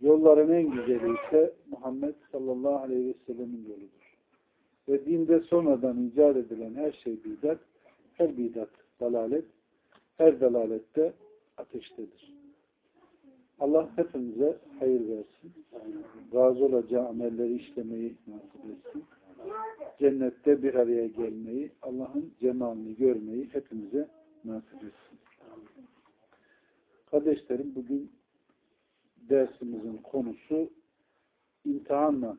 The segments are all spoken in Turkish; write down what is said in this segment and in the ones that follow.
yolların en güzeli ise Muhammed sallallahu aleyhi ve sellemin yoludur. Ve dinde sonradan icat edilen her şey bidat, her bidat dalalet, her dalalette ateştedir. Allah hepimize hayır versin. Razı olacağı amelleri işlemeyi nasip etsin. Cennette bir araya gelmeyi, Allah'ın cemalini görmeyi hepimize nasip etsin. Kardeşlerim bugün dersimizin konusu imtihanla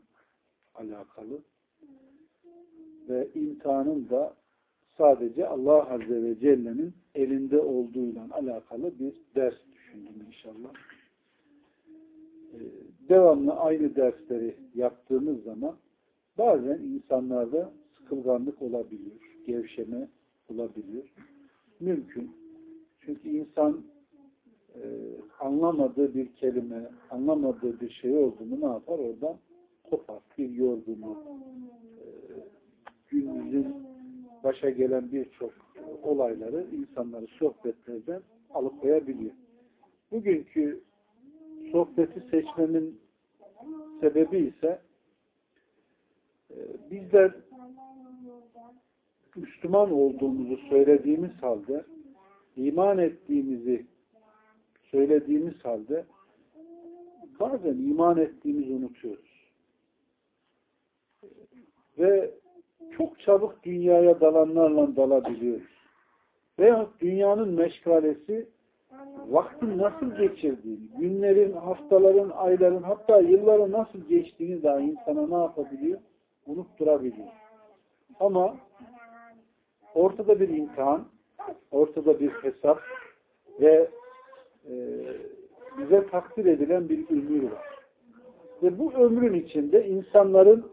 alakalı ve imtihanın da sadece Allah Azze ve Celle'nin elinde olduğuyla alakalı bir ders düşündüm inşallah. Ee, devamlı aynı dersleri yaptığımız zaman bazen insanlarda sıkılganlık olabiliyor, gevşeme olabiliyor. Mümkün. Çünkü insan e, anlamadığı bir kelime, anlamadığı bir şey olduğunu ne yapar? Oradan kopar. Bir yorgunluk, e, günümüzün başa gelen birçok olayları insanları sohbetlerden alıkoyabiliyor. Bugünkü sohbeti seçmemin sebebi ise e, bizler Müslüman olduğumuzu söylediğimiz halde iman ettiğimizi söylediğimiz halde bazen iman ettiğimizi unutuyoruz. Ve çok çabuk dünyaya dalanlarla dalabiliyoruz. Veya dünyanın meşgalesi vaktin nasıl geçirdiğini, günlerin, haftaların, ayların, hatta yılların nasıl geçtiğini daha insana ne yapabiliyor? Unutturabiliyor. Ama ortada bir imtihan, ortada bir hesap ve bize takdir edilen bir ömür var. Ve bu ömrün içinde insanların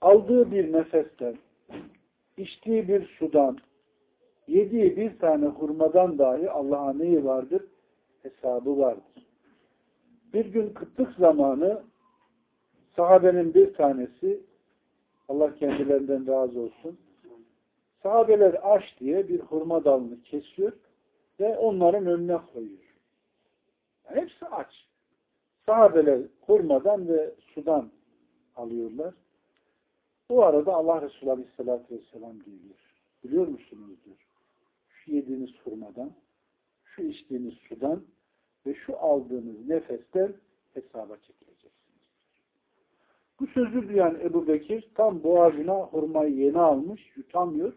aldığı bir nefesten, içtiği bir sudan, yediği bir tane hurmadan dahi Allah'a neyi vardır? Hesabı vardır. Bir gün kıtlık zamanı sahabenin bir tanesi Allah kendilerinden razı olsun sahabeler aç diye bir hurma dalını kesiyor ve onların önüne koyuyor. Hepsi aç. Sahabeler hurmadan ve sudan alıyorlar. Bu arada Allah Resulü Aleyhisselatü Vesselam geliyor. Biliyor musunuz diyor. Şu yediğiniz hurmadan, şu içtiğiniz sudan ve şu aldığınız nefesten hesaba çekileceksiniz. Bu sözü duyan Ebu Bekir tam boğazına hurmayı yeni almış, yutamıyor.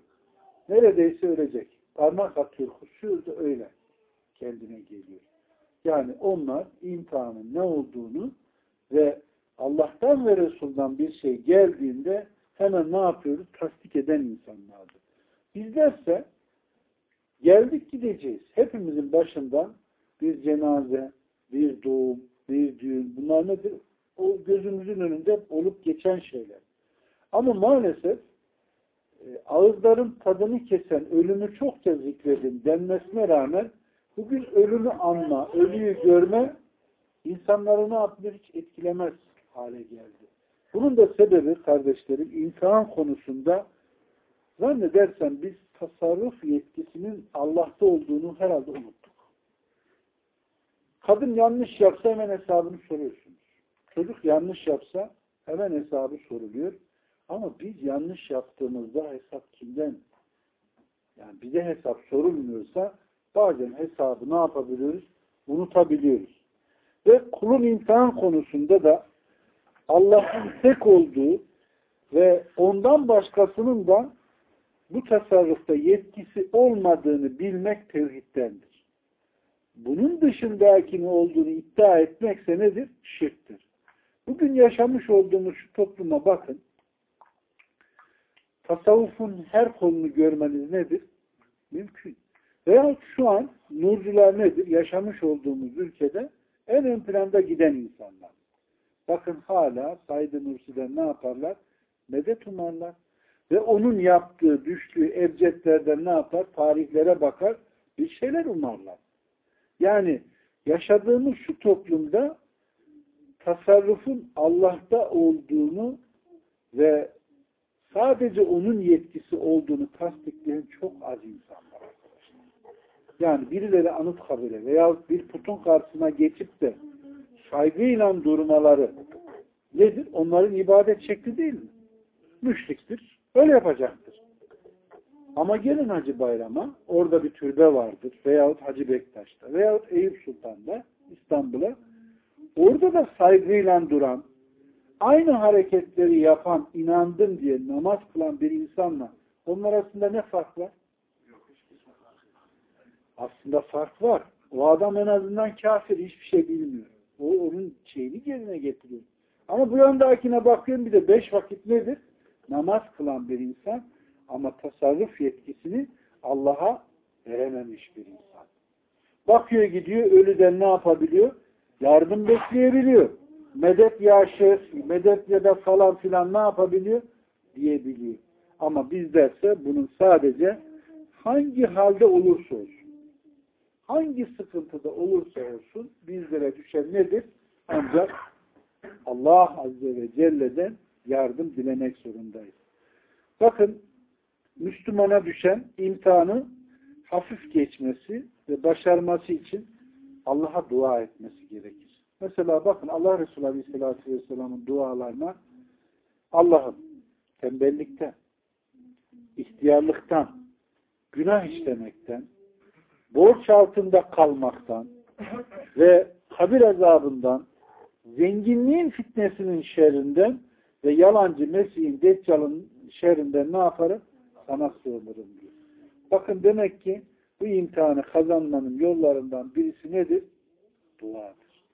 Neredeyse ölecek. Parmak atıyor, kusuyor da öyle kendine geliyor. Yani onlar imtihanın ne olduğunu ve Allah'tan ve Resul'dan bir şey geldiğinde hemen ne yapıyoruz? Tasdik eden insanlardır. Bizlerse geldik gideceğiz. Hepimizin başından bir cenaze, bir doğum, bir düğün bunlar nedir? O gözümüzün önünde olup geçen şeyler. Ama maalesef e, ağızların tadını kesen ölümü çokça zikredin denmesine rağmen bugün ölümü anma, ölüyü görme insanları ne yapıyor? Hiç etkilemez hale geldi. Bunun da sebebi kardeşlerim imtihan konusunda zannedersem biz tasarruf yetkisinin Allah'ta olduğunu herhalde unuttuk. Kadın yanlış yapsa hemen hesabını soruyorsunuz. Çocuk yanlış yapsa hemen hesabı soruluyor. Ama biz yanlış yaptığımızda hesap kimden? Yani bize hesap sorulmuyorsa bazen hesabı ne yapabiliyoruz? Unutabiliyoruz. Ve kulun imtihan konusunda da Allah'ın tek olduğu ve ondan başkasının da bu tasarrufta yetkisi olmadığını bilmek tevhiddendir. Bunun dışındaki ne olduğunu iddia etmekse nedir? Şirktir. Bugün yaşamış olduğumuz şu topluma bakın. Tasavvufun her kolunu görmeniz nedir? Mümkün. Veya şu an nurcular nedir? Yaşamış olduğumuz ülkede en ön planda giden insanlar. Bakın hala Said-i Nursi'den ne yaparlar? Medet umarlar. Ve onun yaptığı, düştüğü ebcedlerden ne yapar? Tarihlere bakar, bir şeyler umarlar. Yani yaşadığımız şu toplumda tasarrufun Allah'ta olduğunu ve sadece onun yetkisi olduğunu tasdikleyen çok az insan. Yani birileri anıt kabile veya bir putun karşısına geçip de saygıyla durmaları nedir? Onların ibadet şekli değil mi? Müşriktir. Öyle yapacaktır. Ama gelin Hacı Bayram'a orada bir türbe vardır. Veyahut Hacı Bektaş'ta veyahut Eyüp Sultan'da İstanbul'a orada da saygıyla duran aynı hareketleri yapan, inandım diye namaz kılan bir insanla onlar arasında ne fark var? Aslında fark var. O adam en azından kafir, hiçbir şey bilmiyor. O onun şeyini yerine getiriyor. Ama bu yandakine bakıyorum bir de beş vakit nedir? Namaz kılan bir insan ama tasarruf yetkisini Allah'a verememiş bir insan. Bakıyor gidiyor, ölüden ne yapabiliyor? Yardım bekleyebiliyor. Medet yaşı, medet ya da falan filan ne yapabiliyor? Diyebiliyor. Ama bizlerse bunun sadece hangi halde olursa olsun, hangi sıkıntıda olursa olsun bizlere düşen nedir? Ancak Allah Azze ve Celle'den yardım dilemek zorundayız. Bakın Müslümana düşen imtihanı hafif geçmesi ve başarması için Allah'a dua etmesi gerekir. Mesela bakın Allah Resulü Aleyhisselatü Vesselam'ın dualarına Allah'ım tembellikten, ihtiyarlıktan, günah işlemekten, borç altında kalmaktan ve kabir azabından, zenginliğin fitnesinin şerrinden ve yalancı Mesih'in Deccal'ın şerrinden ne yaparım? Sana sığınırım diyor. Bakın demek ki bu imtihanı kazanmanın yollarından birisi nedir? Duadır.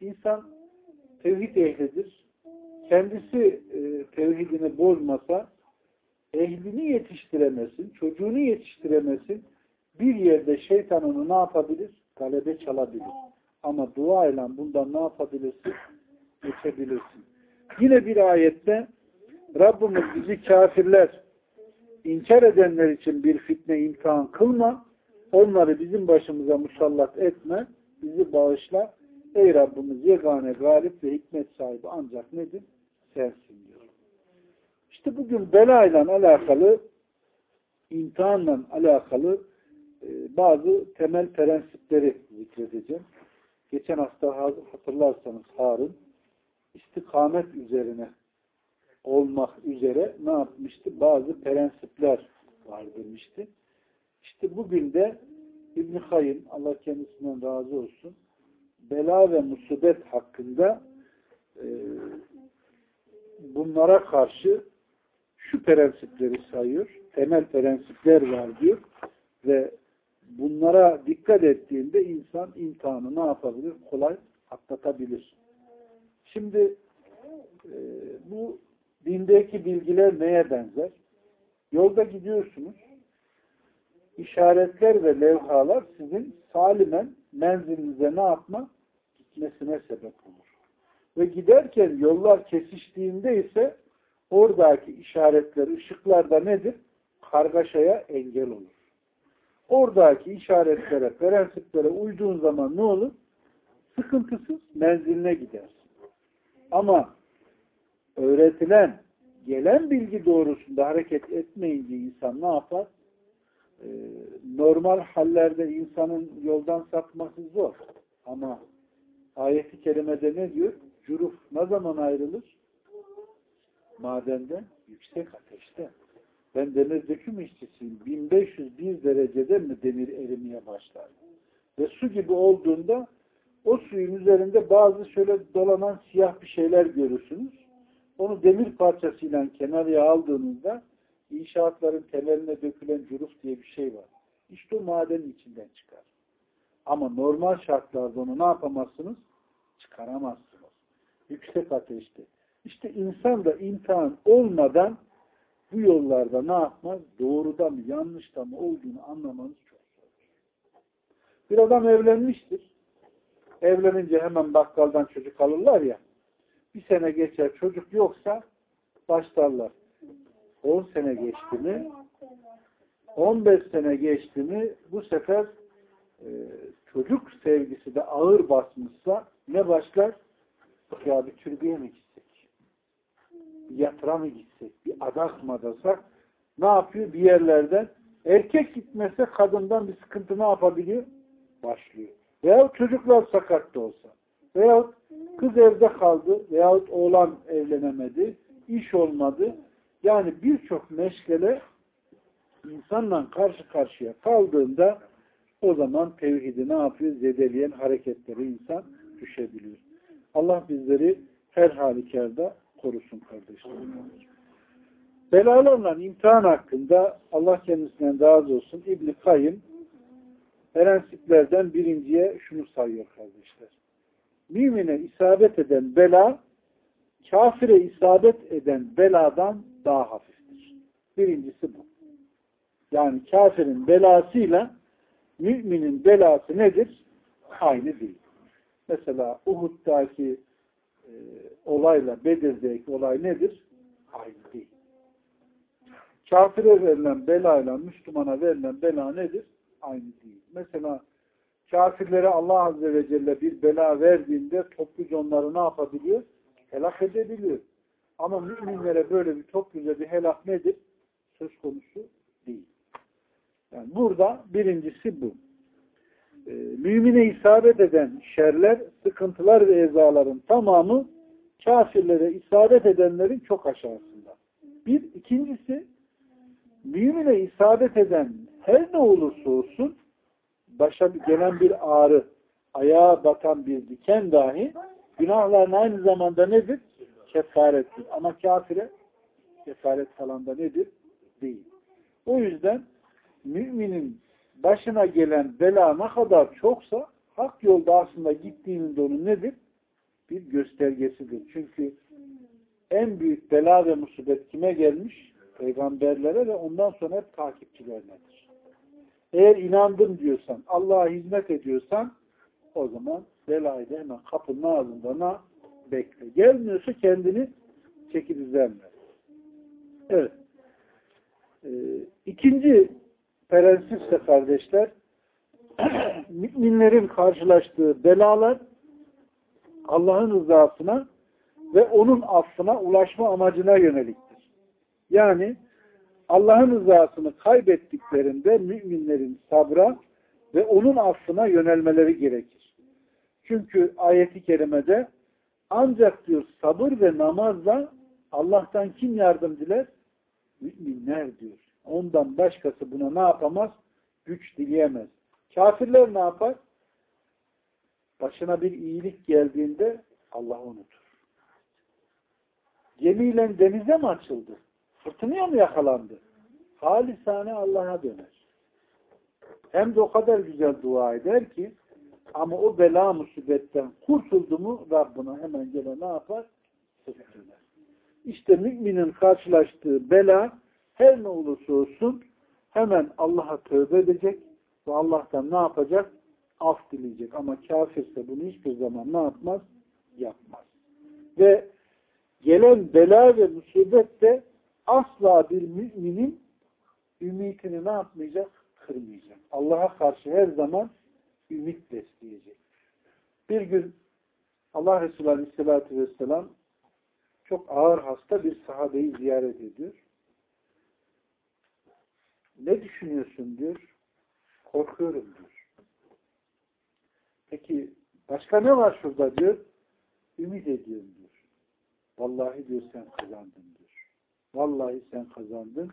İnsan tevhid ehlidir. Kendisi e, tevhidini bozmasa ehlini yetiştiremesin, çocuğunu yetiştiremesin. Bir yerde şeytan onu ne yapabilir? Galebe çalabilir. Ama dua ile bundan ne yapabilirsin? Geçebilirsin. Yine bir ayette Rabbimiz bizi kafirler inkar edenler için bir fitne imtihan kılma. Onları bizim başımıza musallat etme. Bizi bağışla. Ey Rabbimiz yegane galip ve hikmet sahibi ancak nedir? Sensin diyor. İşte bugün belayla alakalı imtihanla alakalı bazı temel prensipleri zikredeceğim. Geçen hafta hatırlarsanız Harun istikamet üzerine olmak üzere ne yapmıştı? Bazı prensipler var demişti. İşte bugün de İbn-i Hayyim, Allah kendisinden razı olsun, bela ve musibet hakkında e, bunlara karşı şu prensipleri sayıyor. Temel prensipler var diyor. Ve bunlara dikkat ettiğinde insan imtihanı ne yapabilir? Kolay atlatabilir. Şimdi e, bu dindeki bilgiler neye benzer? Yolda gidiyorsunuz. İşaretler ve levhalar sizin salimen menzilinize ne yapma? Gitmesine sebep olur. Ve giderken yollar kesiştiğinde ise oradaki işaretler, ışıklar da nedir? Kargaşaya engel olur. Oradaki işaretlere, prensiplere uyduğun zaman ne olur? Sıkıntısız menziline gidersin. Ama öğretilen, gelen bilgi doğrusunda hareket etmeyince insan ne yapar? Ee, normal hallerde insanın yoldan sapması zor. Ama ayeti kerimede ne diyor? Curuf ne zaman ayrılır? Madenden, yüksek ateşte. Ben demir döküm işçisiyim. 1501 derecede mi demir erimeye başlar? Ve su gibi olduğunda o suyun üzerinde bazı şöyle dolanan siyah bir şeyler görürsünüz. Onu demir parçasıyla kenarıya aldığınızda inşaatların temeline dökülen curuf diye bir şey var. İşte o madenin içinden çıkar. Ama normal şartlarda onu ne yapamazsınız? Çıkaramazsınız. Yüksek ateşte. İşte insan da imtihan olmadan bu yollarda ne yapmaz? Doğruda mı yanlışta mı olduğunu anlamanız çok zor. Bir adam evlenmiştir. Evlenince hemen bakkaldan çocuk alırlar ya. Bir sene geçer çocuk yoksa başlarlar. 10 sene geçti mi 15 sene geçti mi bu sefer e, çocuk sevgisi de ağır basmışsa ne başlar? Ya bir gitsek? Bir yatıra mı gitsek? Bir adak mı adasak? Ne yapıyor? Bir yerlerden erkek gitmese kadından bir sıkıntı ne yapabiliyor? Başlıyor. Veyahut çocuklar sakat olsa. Veyahut kız evde kaldı. Veyahut oğlan evlenemedi. iş olmadı. Yani birçok meşgale insanla karşı karşıya kaldığında o zaman tevhidi ne yapıyor? Zedeleyen hareketleri insan düşebiliyor. Allah bizleri her halükarda korusun kardeşlerim. Belalarla imtihan hakkında Allah kendisinden razı olsun İbn-i Kayyım prensiplerden birinciye şunu sayıyor kardeşler. Mümine isabet eden bela kafire isabet eden beladan daha hafiftir. Birincisi bu. Yani kafirin belasıyla müminin belası nedir? Aynı değil. Mesela Uhud'daki e, olayla Bedir'deki olay nedir? Aynı değil. Kafire verilen belayla Müslümana verilen bela nedir? Aynı değil. Mesela kafirlere Allah Azze ve Celle bir bela verdiğinde topluca onları ne yapabiliyor? Helak edebiliyor. Ama müminlere böyle bir topluca bir helak nedir? Söz konusu değil. Yani burada birincisi bu. Ee, mümine isabet eden şerler, sıkıntılar ve ezaların tamamı kafirlere isabet edenlerin çok aşağısında. Bir, ikincisi mümine isabet eden her ne olursa olsun başa gelen bir ağrı, ayağa batan bir diken dahi günahların aynı zamanda nedir? Kefarettir. Ama kafire kefaret falan da nedir? Değil. O yüzden müminin başına gelen bela ne kadar çoksa hak yolda aslında gittiğinin de onun nedir? Bir göstergesidir. Çünkü en büyük bela ve musibet kime gelmiş? Peygamberlere ve ondan sonra hep takipçilerinedir. Eğer inandım diyorsan, Allah'a hizmet ediyorsan o zaman belayı da hemen kapının ağzında bekle. Gelmiyorsa kendini çekip izlenme. Evet. Ee, ikinci prensipse kardeşler müminlerin karşılaştığı belalar Allah'ın rızasına ve onun affına ulaşma amacına yöneliktir. Yani Allah'ın rızasını kaybettiklerinde müminlerin sabra ve onun affına yönelmeleri gerekir. Çünkü ayeti kerimede ancak diyor sabır ve namazla Allah'tan kim yardım diler? Müminler diyor. Ondan başkası buna ne yapamaz? Güç dileyemez. Kafirler ne yapar? Başına bir iyilik geldiğinde Allah unutur. Gemiyle denize mi açıldı? Fırtınaya mı yakalandı? Halisane Allah'a döner. Hem de o kadar güzel dua eder ki ama o bela musibetten kurtuldu mu Rabbına hemen gene ne yapar? Sırt döner. İşte müminin karşılaştığı bela her ne olursa olsun hemen Allah'a tövbe edecek ve Allah'tan ne yapacak? Af dileyecek. Ama kafirse bunu hiçbir zaman ne yapmaz? Yapmaz. Ve gelen bela ve musibet de asla bir müminin ümitini ne yapmayacak? Kırmayacak. Allah'a karşı her zaman ümit besleyecek. Bir gün Allah Resulü Aleyhisselatü Vesselam çok ağır hasta bir sahabeyi ziyaret ediyor. Ne düşünüyorsun diyor. Korkuyorum diyor. Peki başka ne var şurada diyor. Ümit ediyorum diyor. Vallahi diyor sen kazandın diyor. Vallahi sen kazandın.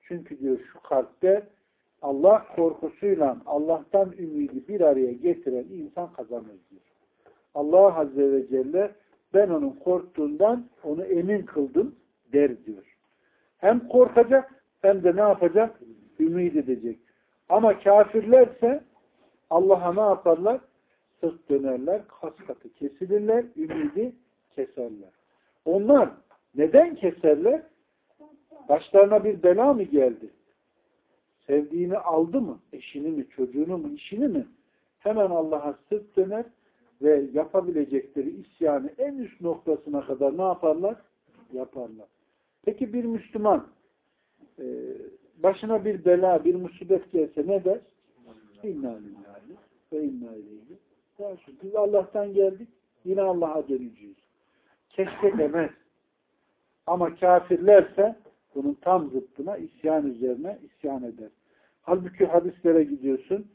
Çünkü diyor şu kalpte Allah korkusuyla Allah'tan ümidi bir araya getiren insan kazanır diyor. Allah Azze ve Celle ben onun korktuğundan onu emin kıldım der diyor. Hem korkacak hem de ne yapacak? Ümit edecek. Ama kafirlerse Allah'a ne yaparlar? Sırt dönerler, kas katı kesilirler, ümidi keserler. Onlar neden keserler? Başlarına bir bela mı geldi? Sevdiğini aldı mı? Eşini mi, çocuğunu mu, işini mi? Hemen Allah'a sırt döner ve yapabilecekleri isyanı en üst noktasına kadar ne yaparlar? Yaparlar. Peki bir Müslüman başına bir bela, bir musibet gelse ne der? İnna lillahi ve inna ileyhi. Biz Allah'tan geldik, yine Allah'a döneceğiz. Keşke demez. Ama kafirlerse bunun tam zıttına isyan üzerine isyan eder. Halbuki hadislere gidiyorsun.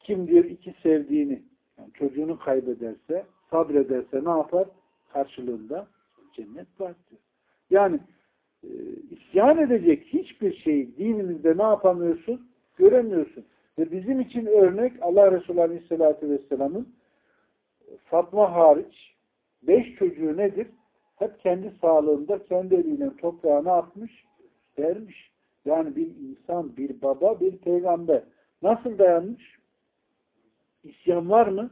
Kim diyor iki sevdiğini, yani çocuğunu kaybederse, sabrederse ne yapar? Karşılığında cennet var diyor. Yani e, isyan edecek hiçbir şeyi dinimizde ne yapamıyorsun? Göremiyorsun. Ve bizim için örnek Allah Resulü Aleyhisselatü Vesselam'ın Fatma hariç beş çocuğu nedir? Hep kendi sağlığında kendi eliyle toprağına atmış, vermiş. Yani bir insan, bir baba, bir peygamber. Nasıl dayanmış? İsyan var mı?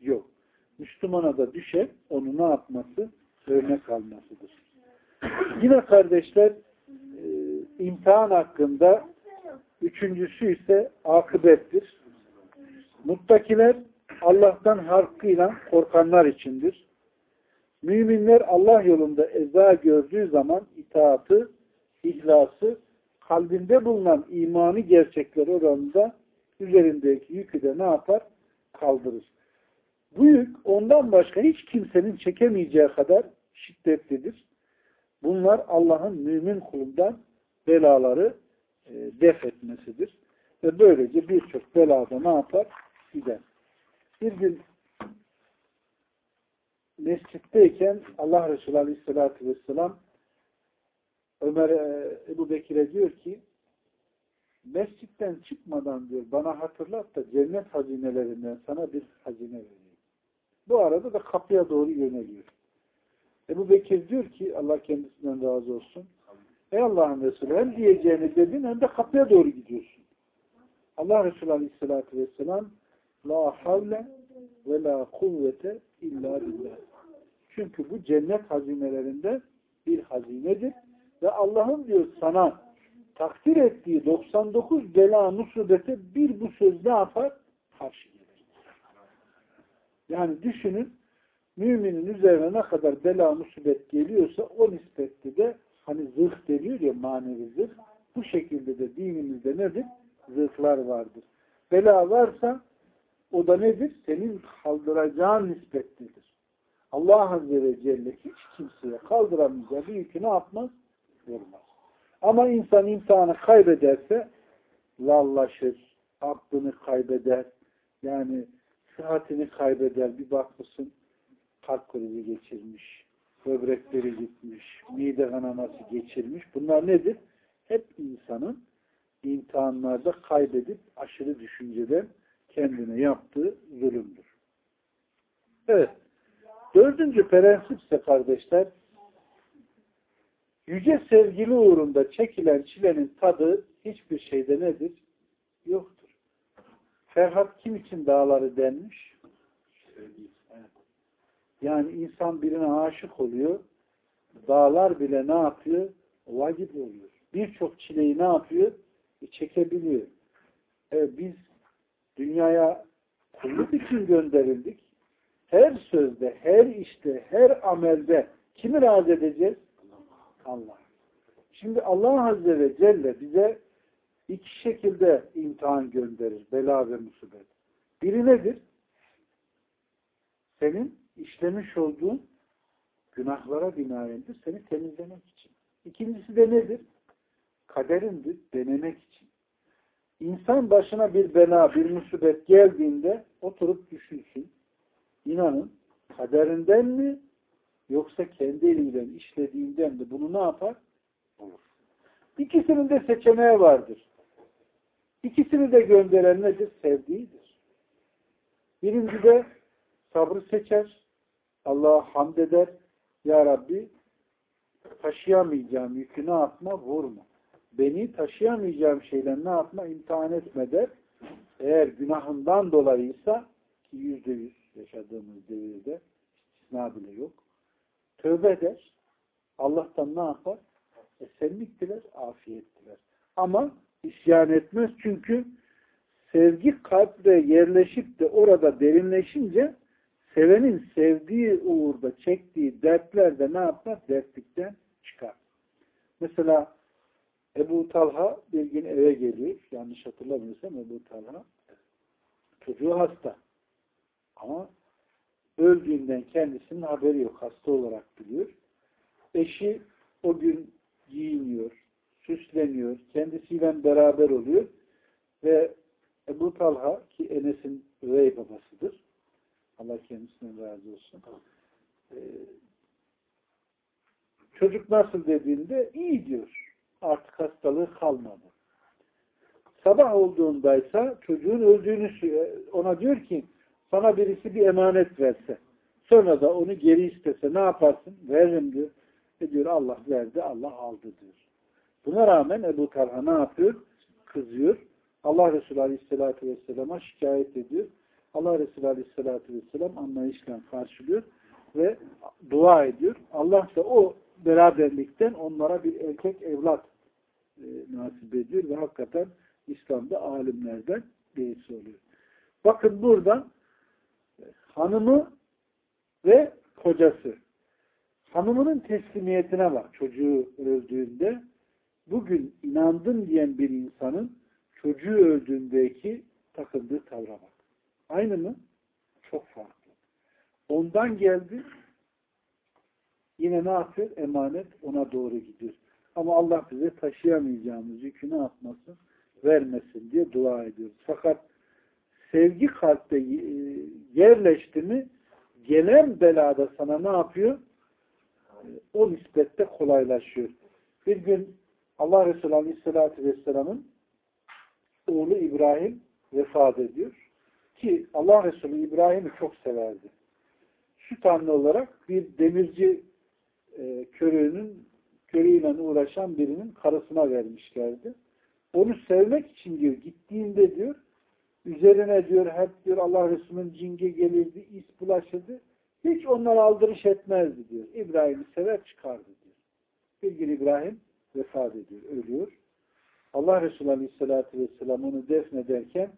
Yok. Müslümana da düşer, onu ne yapması? Örnek almasıdır. Yine kardeşler, e, imtihan hakkında üçüncüsü ise akıbettir. Muttakiler Allah'tan hakkıyla korkanlar içindir. Müminler Allah yolunda eza gördüğü zaman itaatı, ihlası, kalbinde bulunan imanı gerçekler oranında üzerindeki yükü de ne yapar? Kaldırır. Bu yük ondan başka hiç kimsenin çekemeyeceği kadar şiddetlidir. Bunlar Allah'ın mümin kulundan belaları e, def etmesidir. Ve böylece birçok belada ne yapar? Gider. Bir gün mescitteyken Allah Resulü Aleyhisselatü Vesselam Ömer e, Ebu Bekir'e diyor ki mescitten çıkmadan diyor bana hatırlat da cennet hazinelerinden sana bir hazine vereyim. Bu arada da kapıya doğru yöneliyor. Ebu Bekir diyor ki Allah kendisinden razı olsun. Ey Allah'ın Resulü hem diyeceğini dedin hem de kapıya doğru gidiyorsun. Allah Resulü Aleyhisselatü Vesselam La havle ve la kuvvete illa billah. Çünkü bu cennet hazinelerinde bir hazinedir. Ve Allah'ın diyor sana takdir ettiği 99 bela musibete bir bu söz ne yapar? Karşı gelir. Yani düşünün müminin üzerine ne kadar bela musibet geliyorsa o nispette de hani zırh deniyor ya manevi zırh bu şekilde de dinimizde nedir? Zırhlar vardır. Bela varsa o da nedir? Senin kaldıracağın nispettedir. Allah Azze ve Celle hiç kimseye kaldıramayacağı bir yükü ne yapmaz? Vermez. Ama insan imtihanı kaybederse lallaşır, aklını kaybeder, yani sıhhatini kaybeder. Bir bakmışsın kalp krizi geçirmiş, böbrekleri gitmiş, mide kanaması geçirmiş. Bunlar nedir? Hep insanın imtihanlarda kaybedip aşırı düşünceden kendine yaptığı zulümdür. Evet. Dördüncü prensip ise kardeşler yüce sevgili uğrunda çekilen çilenin tadı hiçbir şeyde nedir? Yoktur. Ferhat kim için dağları denmiş? Yani insan birine aşık oluyor. Dağlar bile ne yapıyor? Vacip oluyor. Birçok çileyi ne yapıyor? E, çekebiliyor. Evet, biz dünyaya kulluk için gönderildik. Her sözde, her işte, her amelde kimi razı edeceğiz? Allah. Şimdi Allah Azze ve Celle bize iki şekilde imtihan gönderir. Bela ve musibet. Biri nedir? Senin işlemiş olduğun günahlara binaendir. Seni temizlemek için. İkincisi de nedir? Kaderindir. Denemek için. İnsan başına bir bela, bir musibet geldiğinde oturup düşünsün. İnanın kaderinden mi yoksa kendi eliyle işlediğinden mi bunu ne yapar? Olur. İkisinin de seçeneği vardır. İkisini de gönderen nedir? Sevdiğidir. Birinci de sabrı seçer. Allah'a hamd eder. Ya Rabbi taşıyamayacağım yükü ne yapma? Vurma. Beni taşıyamayacağım şeyler ne yapma? imtihan etme der. Eğer günahından dolayıysa ki yüzde yüz yaşadığımız devirde istisna bile yok. Tövbe eder. Allah'tan ne yapar? Esenlik diler, afiyet diler. Ama isyan etmez çünkü sevgi kalpte yerleşip de orada derinleşince sevenin sevdiği uğurda çektiği dertler de ne yapar? Dertlikten çıkar. Mesela Ebu Talha bir gün eve geliyor. Yanlış hatırlamıyorsam Ebu Talha. Çocuğu hasta. Ama öldüğünden kendisinin haberi yok. Hasta olarak biliyor. Eşi o gün giyiniyor, süsleniyor, kendisiyle beraber oluyor ve Ebu Talha ki Enes'in üvey babasıdır. Allah kendisinden razı olsun. Ee, çocuk nasıl dediğinde iyi diyor. Artık hastalığı kalmadı. Sabah olduğundaysa çocuğun öldüğünü ona diyor ki sana birisi bir emanet verse sonra da onu geri istese ne yaparsın? Veririm diyor. Ve diyor Allah verdi, Allah aldı diyor. Buna rağmen Ebu Talha ne yapıyor? Kızıyor. Allah Resulü Aleyhisselatü Vesselam'a şikayet ediyor. Allah Resulü Aleyhisselatü Vesselam anlayışla karşılıyor ve dua ediyor. Allah da o beraberlikten onlara bir erkek evlat e, nasip ediyor ve hakikaten İslam'da alimlerden birisi oluyor. Bakın burada e, hanımı ve kocası hanımının teslimiyetine bak çocuğu öldüğünde bugün inandım diyen bir insanın çocuğu öldüğündeki takıldığı tavra bak. Aynı mı? Çok farklı. Ondan geldi yine ne yapıyor? Emanet ona doğru gidiyor. Ama Allah bize taşıyamayacağımız yükü ne yapmasın? Vermesin diye dua ediyoruz. Fakat sevgi kalpte e, yerleşti mi gelen belada sana ne yapıyor? O nispette kolaylaşıyor. Bir gün Allah Resulü Aleyhisselatü Vesselam'ın oğlu İbrahim vefat ediyor. Ki Allah Resulü İbrahim'i çok severdi. Süt anne olarak bir demirci e, körüğünün körüğüyle uğraşan birinin karısına vermişlerdi. Onu sevmek için diyor gittiğinde diyor üzerine diyor hep diyor Allah Resulü'nün cinge gelirdi, is bulaşırdı. Hiç onlara aldırış etmezdi diyor. İbrahim'i sever çıkardı diyor. Bir gün İbrahim vefat ediyor, ölüyor. Allah Resulü Aleyhisselatü Vesselam onu defnederken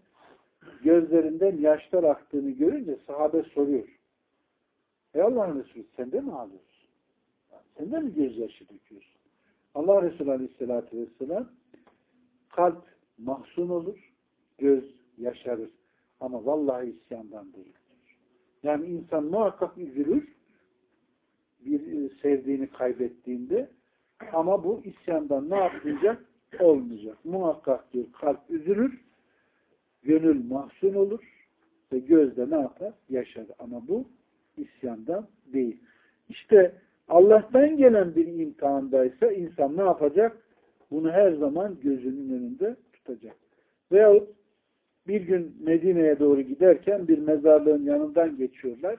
gözlerinden yaşlar aktığını görünce sahabe soruyor. Ey Allah'ın Resulü sen de mi ağlıyorsun? Sen de mi gözyaşı döküyorsun? Allah Resulü Aleyhisselatü Vesselam kalp mahzun olur, göz yaşarır. Ama vallahi isyandan değil. Yani insan muhakkak üzülür bir e, sevdiğini kaybettiğinde ama bu isyandan ne yapmayacak? Olmayacak. Muhakkak diyor kalp üzülür, gönül mahzun olur ve gözde ne yapar? Yaşar. Ama bu isyandan değil. İşte Allah'tan gelen bir imtihandaysa insan ne yapacak? Bunu her zaman gözünün önünde tutacak. Veyahut bir gün Medine'ye doğru giderken bir mezarlığın yanından geçiyorlar.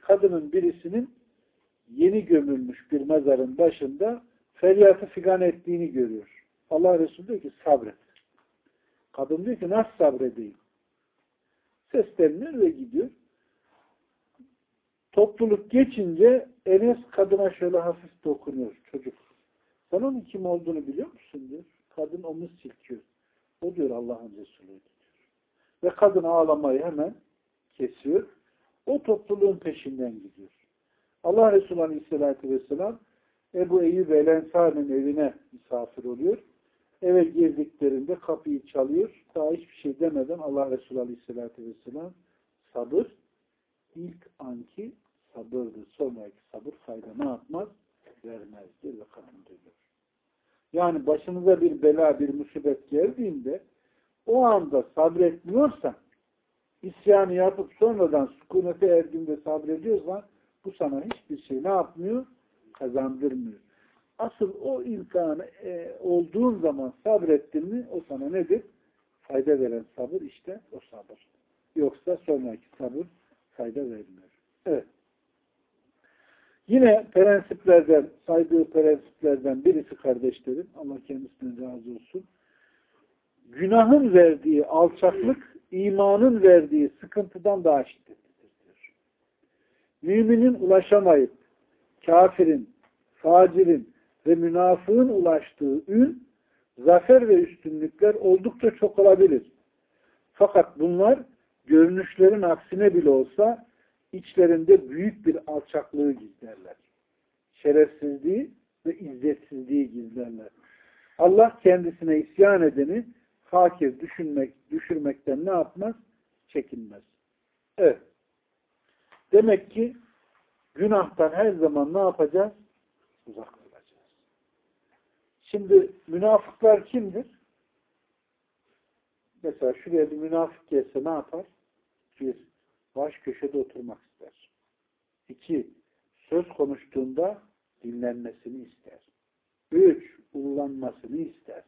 Kadının birisinin yeni gömülmüş bir mezarın başında feryatı figan ettiğini görüyor. Allah Resulü diyor ki sabret. Kadın diyor ki nasıl sabredeyim? Sesleniyor ve gidiyor. Topluluk geçince Enes kadına şöyle hafif dokunuyor çocuk. Sen onun kim olduğunu biliyor musun diyor. Kadın omuz silkiyor. O diyor Allah'ın Resulü'ydü. Ve kadın ağlamayı hemen kesiyor. O topluluğun peşinden gidiyor. Allah Resulü Aleyhisselatü Vesselam Ebu Eyyub el Ensar'ın evine misafir oluyor. Eve girdiklerinde kapıyı çalıyor. Daha hiçbir şey demeden Allah Resulü Aleyhisselatü Vesselam sabır ilk anki sabırdır. Sonraki sabır fayda ne yapmaz? Vermez diyor ve kadın diyor. Yani başınıza bir bela, bir musibet geldiğinde o anda sabretmiyorsan isyanı yapıp sonradan sükunete erdiğinde sabrediyorsan bu sana hiçbir şey ne yapmıyor? Kazandırmıyor. Asıl o imkanı e, olduğun zaman sabrettin mi o sana nedir? Fayda veren sabır işte o sabır. Yoksa sonraki sabır fayda vermiyor. Evet. Yine prensiplerden, saydığı prensiplerden birisi kardeşlerim, Allah kendisine razı olsun günahın verdiği alçaklık imanın verdiği sıkıntıdan daha şiddetlidir. Müminin ulaşamayıp kafirin, facirin ve münafığın ulaştığı ün, zafer ve üstünlükler oldukça çok olabilir. Fakat bunlar görünüşlerin aksine bile olsa içlerinde büyük bir alçaklığı gizlerler. Şerefsizliği ve izzetsizliği gizlerler. Allah kendisine isyan edeni fakir düşünmek, düşürmekten ne yapmaz? Çekinmez. Evet. Demek ki günahtan her zaman ne yapacağız? Uzak. Şimdi münafıklar kimdir? Mesela şuraya bir münafık gelse ne yapar? Bir, baş köşede oturmak ister. İki, söz konuştuğunda dinlenmesini ister. Üç, ullanmasını ister.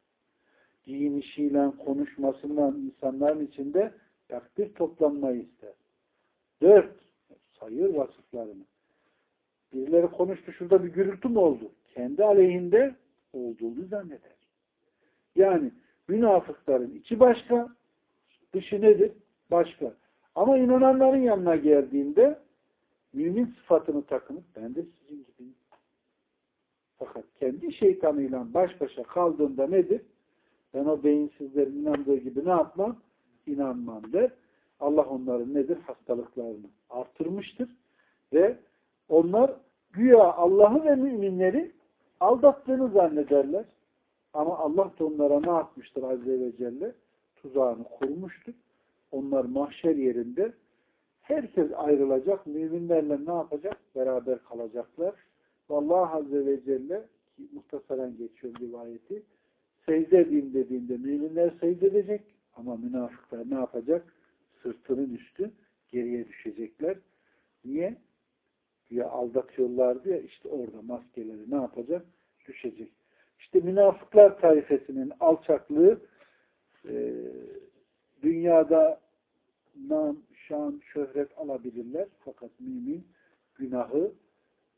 Giyinişiyle, konuşmasından insanların içinde takdir toplanmayı ister. Dört, sayıyor vasıflarını. Birileri konuştu, şurada bir gürültü mü oldu? Kendi aleyhinde olduğunu zanneder. Yani münafıkların içi başka, dışı nedir? Başka. Ama inananların yanına geldiğinde mümin sıfatını takınıp ben de sizin gibiyim. Fakat kendi şeytanıyla baş başa kaldığında nedir? Ben o beyinsizlerin inandığı gibi ne yapmam? İnanmam der. Allah onların nedir? Hastalıklarını artırmıştır. Ve onlar güya Allah'ı ve müminleri aldattığını zannederler. Ama Allah da onlara ne yapmıştır Azze ve Celle? Tuzağını kurmuştur. Onlar mahşer yerinde herkes ayrılacak. Müminlerle ne yapacak? Beraber kalacaklar. Allah Azze ve Celle ki muhtasaren geçiyor rivayeti secde edeyim dediğinde müminler secde edecek ama münafıklar ne yapacak? Sırtının üstü geriye düşecekler. Niye? Ya aldatıyorlardı ya işte orada maskeleri ne yapacak? Düşecek. İşte münafıklar tarifesinin alçaklığı e, dünyada nam, şan, şöhret alabilirler. Fakat mümin günahı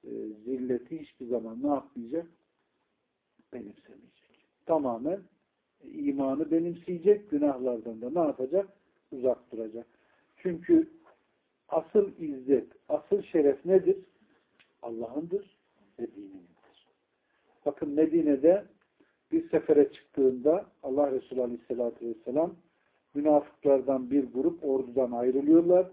e, zilleti hiçbir zaman ne yapmayacak? Benimsemeyecek. Tamamen imanı benimseyecek, günahlardan da ne yapacak? Uzak duracak. Çünkü asıl izzet, asıl şeref nedir? Allah'ındır ve dininindir. Bakın Medine'de bir sefere çıktığında Allah Resulü Aleyhisselatü Vesselam münafıklardan bir grup ordudan ayrılıyorlar.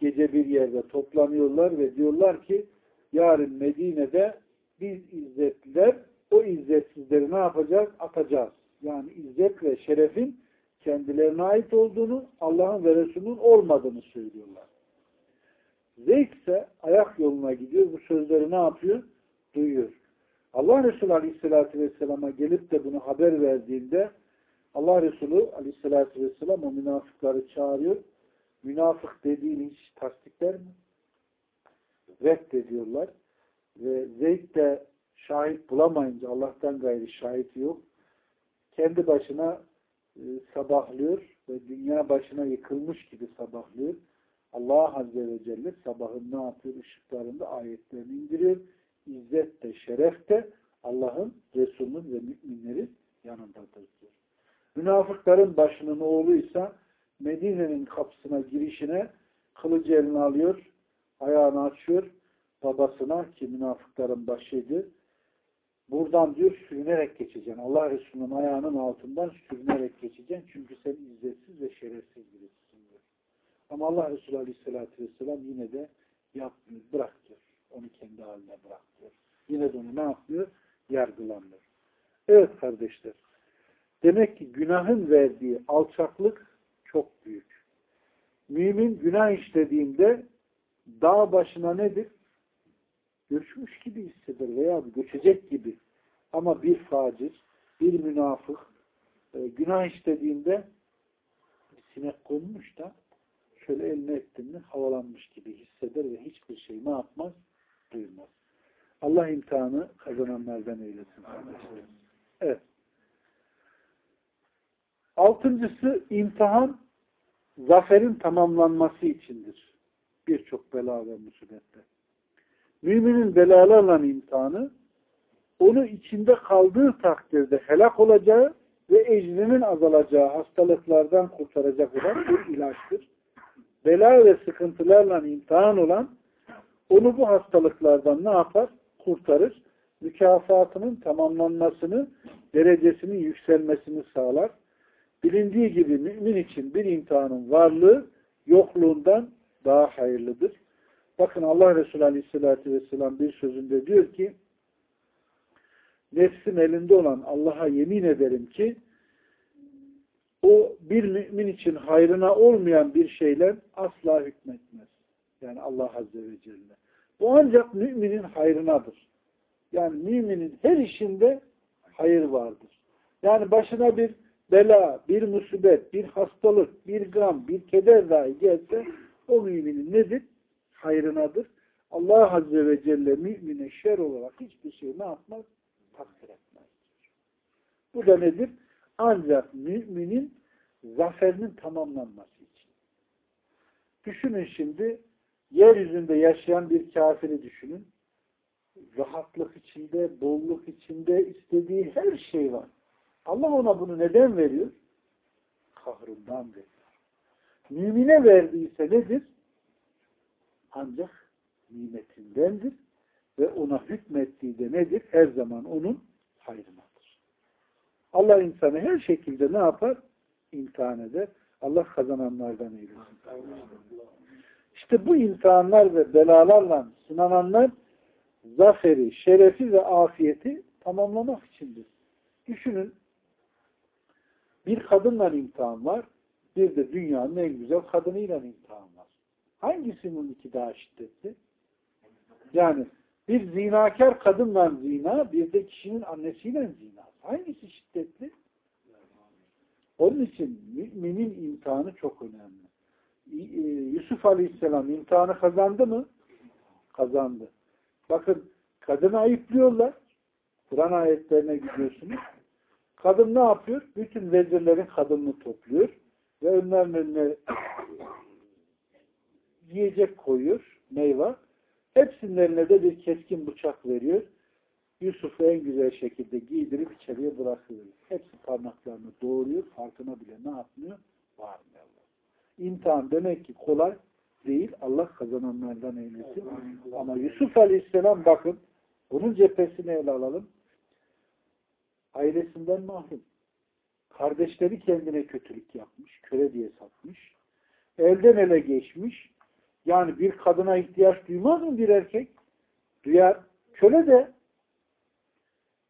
Gece bir yerde toplanıyorlar ve diyorlar ki yarın Medine'de biz izzetliler o izzetsizleri ne yapacağız? Atacağız. Yani izzet ve şerefin kendilerine ait olduğunu Allah'ın ve Resulünün olmadığını söylüyorlar. Zeyd ise ayak yoluna gidiyor. Bu sözleri ne yapıyor? Duyuyor. Allah Resulü Aleyhisselatü Vesselam'a gelip de bunu haber verdiğinde Allah Resulü Aleyhisselatü Vesselam o münafıkları çağırıyor. Münafık dediğini hiç tasdikler mi? reddediyorlar. Ve Zeyd de şahit bulamayınca Allah'tan gayri şahit yok. Kendi başına e, sabahlıyor ve dünya başına yıkılmış gibi sabahlıyor. Allah Azze ve Celle sabahın ne yapıyor? Işıklarında ayetlerini indiriyor. İzzet de şeref de Allah'ın, Resul'ün ve müminlerin yanındadır diyor. Münafıkların başının oğluysa Medine'nin kapısına girişine kılıcı eline alıyor, ayağını açıyor babasına ki münafıkların başıydı. Buradan diyor sürünerek geçeceksin. Allah Resulü'nün ayağının altından sürünerek geçeceksin. Çünkü sen izzetsiz ve şerefsiz birisin. Ama Allah Resulü Aleyhisselatü Vesselam yine de yapmıyor. Bırak diyor. Onu kendi haline bırak diyor. Yine de onu ne yapıyor? Yargılanmıyor. Evet kardeşler. Demek ki günahın verdiği alçaklık çok büyük. Mümin günah işlediğinde dağ başına nedir? Göçmüş gibi hisseder veya göçecek gibi. Ama bir facir, bir münafık e, günah işlediğinde sinek konmuş da şöyle eline ettiğinde havalanmış gibi hisseder ve hiçbir şey ne yapmaz? Duymaz. Allah imtihanı kazananlardan eylesin. Evet. Altıncısı imtihan zaferin tamamlanması içindir birçok bela ve musibette. Müminin belalarla imtihanı onu içinde kaldığı takdirde helak olacağı ve ecrinin azalacağı hastalıklardan kurtaracak olan bir ilaçtır. Bela ve sıkıntılarla imtihan olan onu bu hastalıklardan ne yapar? Kurtarır. Mükafatının tamamlanmasını, derecesinin yükselmesini sağlar. Bilindiği gibi mümin için bir imtihanın varlığı yokluğundan daha hayırlıdır. Bakın Allah Resulü Aleyhisselatü Vesselam bir sözünde diyor ki nefsim elinde olan Allah'a yemin ederim ki o bir mümin için hayrına olmayan bir şeyler asla hükmetmez. Yani Allah Azze ve Celle. Bu ancak müminin hayrınadır. Yani müminin her işinde hayır vardır. Yani başına bir bela, bir musibet, bir hastalık, bir gam, bir keder dahi gelse o müminin nedir? Hayrınadır. Allah Azze ve Celle mümine şer olarak hiçbir şey ne yapmaz? Takdir etmez. Bu da nedir? Ancak müminin zaferinin tamamlanması için. Düşünün şimdi yeryüzünde yaşayan bir kafiri düşünün. Rahatlık içinde, bolluk içinde istediği her şey var. Allah ona bunu neden veriyor? Kahrından veriyor. Mümine verdiyse nedir? Ancak nimetindendir ve ona hükmettiği de nedir? Her zaman onun hayrınadır. Allah insanı her şekilde ne yapar? İmtihan eder. Allah kazananlardan eylesin. İşte bu imtihanlar ve belalarla sınananlar zaferi, şerefi ve afiyeti tamamlamak içindir. Düşünün bir kadınla imtihan var, bir de dünyanın en güzel kadınıyla imtihan var. Hangisinin iki daha şiddetli? Yani bir zinakar kadınla zina, bir de kişinin annesiyle zina. Hangisi şiddetli? Onun için müminin imtihanı çok önemli. E, Yusuf Aleyhisselam imtihanı kazandı mı? Kazandı. Bakın kadını ayıplıyorlar. Kur'an ayetlerine gidiyorsunuz. Kadın ne yapıyor? Bütün vezirlerin kadınını topluyor ve önlerinin önüne yiyecek koyuyor, meyve. Hepsinin eline de bir keskin bıçak veriyor. Yusuf'u en güzel şekilde giydirip içeriye bırakıyor. Hepsi parmaklarını doğuruyor. Farkına bile ne yapmıyor? Varmıyorlar. İmtihan demek ki kolay değil. Allah kazananlardan eylesin. Ama Yusuf Aleyhisselam bakın bunun cephesini ele alalım. Ailesinden mahrum. Kardeşleri kendine kötülük yapmış. Köle diye satmış. Elden ele geçmiş. Yani bir kadına ihtiyaç duymaz mı bir erkek? Duyar. Köle de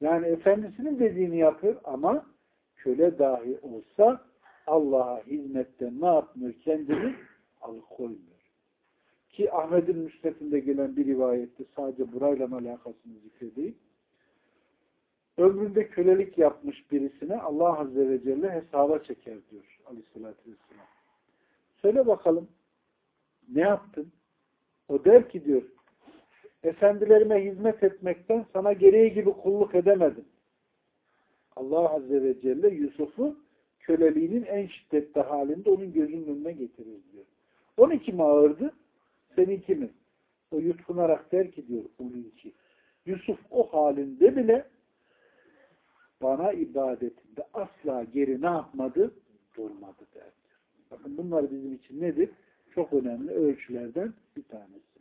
yani efendisinin dediğini yapıyor ama köle dahi olsa Allah'a hizmetten ne yapmıyor? Kendini alıkoymuyor. Ki Ahmet'in müsnetinde gelen bir rivayette sadece burayla alakasını zikredeyim. Ömründe kölelik yapmış birisine Allah Azze ve Celle hesaba çeker diyor aleyhissalatü vesselam. Söyle bakalım ne yaptın? O der ki diyor efendilerime hizmet etmekten sana gereği gibi kulluk edemedim. Allah Azze ve Celle Yusuf'u köleliğinin en şiddetli halinde onun gözünün önüne getirir diyor. 12 mi ağırdı? Seninki mi? O yutkunarak der ki diyor onunki. Yusuf o halinde bile bana ibadetinde asla geri ne yapmadı? Durmadı der. Bakın bunlar bizim için nedir? Çok önemli ölçülerden bir tanesi.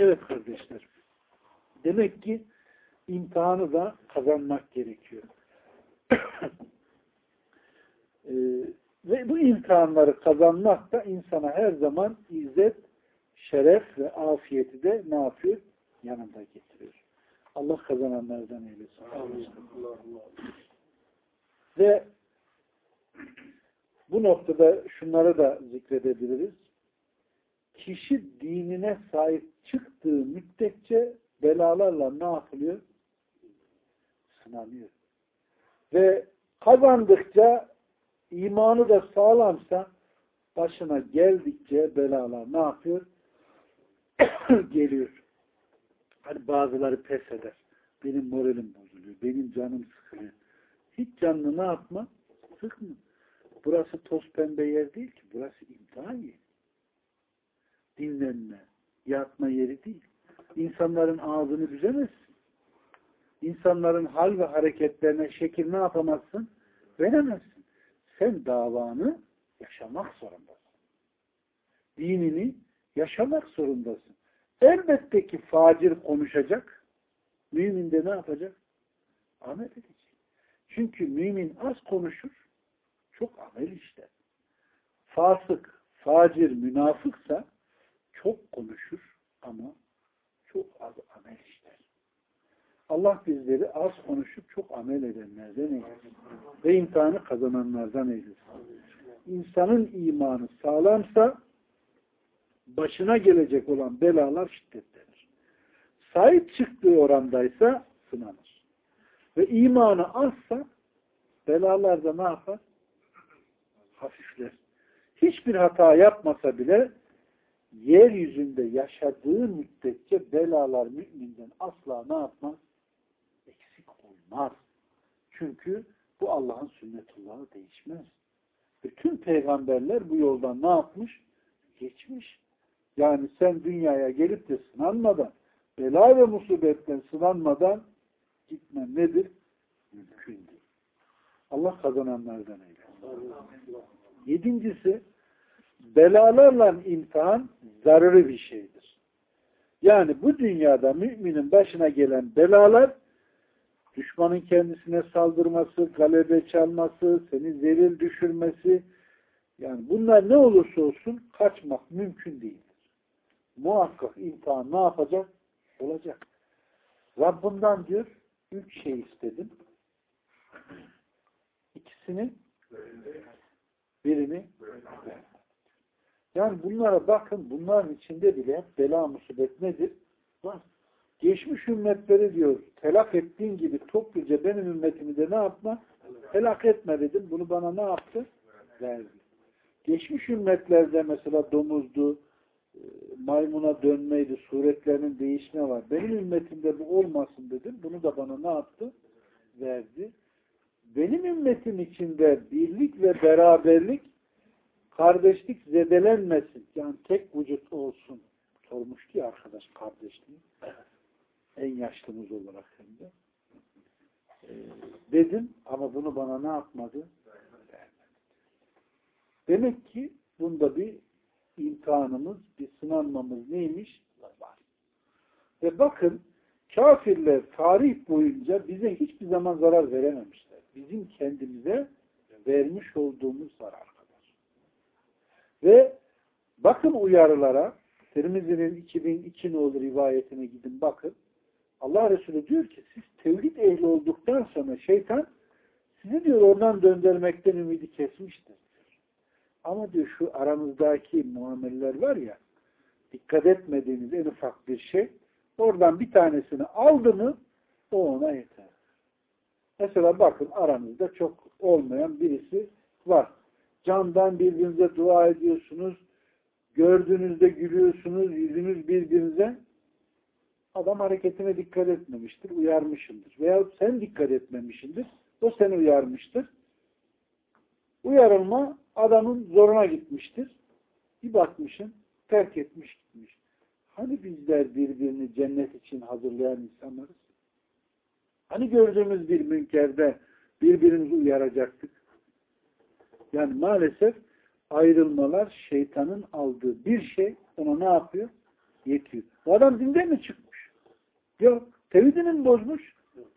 Evet kardeşler. Demek ki imtihanı da kazanmak gerekiyor. ee, ve bu imtihanları kazanmak da insana her zaman izzet, şeref ve afiyeti de ne yapıyor? Yanında getiriyor. Allah kazananlardan eylesin. Ve bu noktada şunları da zikredebiliriz. Kişi dinine sahip çıktığı müddetçe belalarla ne yapılıyor? Sınanıyor. Ve kazandıkça imanı da sağlamsa başına geldikçe belalar ne yapıyor? Geliyor. Hani bazıları pes eder. Benim moralim bozuluyor. Benim canım sıkılıyor. Hiç canını ne yapma? Sıkma. Burası toz pembe yer değil ki. Burası imtihan yeri. Dinlenme, yatma yeri değil. İnsanların ağzını düzemezsin. İnsanların hal ve hareketlerine şekil ne yapamazsın? Veremezsin. Sen davanı yaşamak zorundasın. Dinini yaşamak zorundasın. Elbette ki facir konuşacak. Mümin de ne yapacak? Amel edecek. Çünkü mümin az konuşur, çok amel işler. Fasık, facir, münafıksa çok konuşur ama çok az amel işler. Allah bizleri az konuşup çok amel edenlerden eylesin. Ve imtihanı kazananlardan eylesin. İnsanın imanı sağlamsa başına gelecek olan belalar şiddetlenir. Sahip çıktığı orandaysa sınanır. Ve imanı azsa belalar da ne yapar? Hafifler. Hiçbir hata yapmasa bile yeryüzünde yaşadığı müddetçe belalar müminden asla ne yapmaz? Eksik olmaz. Çünkü bu Allah'ın sünnetullahı değişmez. Bütün peygamberler bu yoldan ne yapmış? Geçmiş. Yani sen dünyaya gelip de sınanmadan, bela ve musibetten sınanmadan gitmen nedir? Mümkün değil. Allah kazananlardan eylesin. Yedincisi, belalarla imtihan zararı bir şeydir. Yani bu dünyada müminin başına gelen belalar düşmanın kendisine saldırması, galebe çalması, seni zelil düşürmesi yani bunlar ne olursa olsun kaçmak mümkün değildir. Muhakkak imtihan ne yapacak? Olacak. Rabbimden diyor üç şey istedim. İkisini birini yani bunlara bakın bunların içinde bile bela musibet nedir? Var. Geçmiş ümmetleri diyor telak ettiğin gibi topluca benim ümmetimi de ne yapma? Helak etme dedim. Bunu bana ne yaptı? Verdi. Geçmiş ümmetlerde mesela domuzdu, e, maymuna dönmeydi, suretlerinin değişme var. Benim ümmetimde bu olmasın dedim. Bunu da bana ne yaptı? Verdi. Benim ümmetim içinde birlik ve beraberlik kardeşlik zedelenmesin. Yani tek vücut olsun. Sormuştu ya arkadaş kardeşliği. En yaşlımız olarak hem de. Ee, dedim ama bunu bana ne yapmadı? Demek ki bunda bir imtihanımız, bir sınanmamız neymiş? Var. Ve bakın kafirler tarih boyunca bize hiçbir zaman zarar verememişler. Bizim kendimize vermiş olduğumuz zarar kadar. Ve bakın uyarılara Tirmizi'nin 2002 nolu rivayetine gidin bakın. Allah Resulü diyor ki siz tevhid ehli olduktan sonra şeytan sizi diyor oradan döndürmekten ümidi kesmiştir. Ama diyor şu aramızdaki muameleler var ya dikkat etmediğiniz en ufak bir şey oradan bir tanesini aldı mı o ona yeter. Mesela bakın aranızda çok olmayan birisi var. Candan birbirinize dua ediyorsunuz. Gördüğünüzde gülüyorsunuz. Yüzünüz birbirinize adam hareketine dikkat etmemiştir. Uyarmışındır. Veya sen dikkat etmemişindir. O seni uyarmıştır. Uyarılma adamın zoruna gitmiştir. Bir bakmışın terk etmiş gitmiş. Hani bizler birbirini cennet için hazırlayan insanlarız? Hani gördüğümüz bir münkerde birbirimizi uyaracaktık? Yani maalesef ayrılmalar şeytanın aldığı bir şey ona ne yapıyor? Yetiyor. Bu adam dinden mi çıkmış? Yok. Tevhidini mi bozmuş?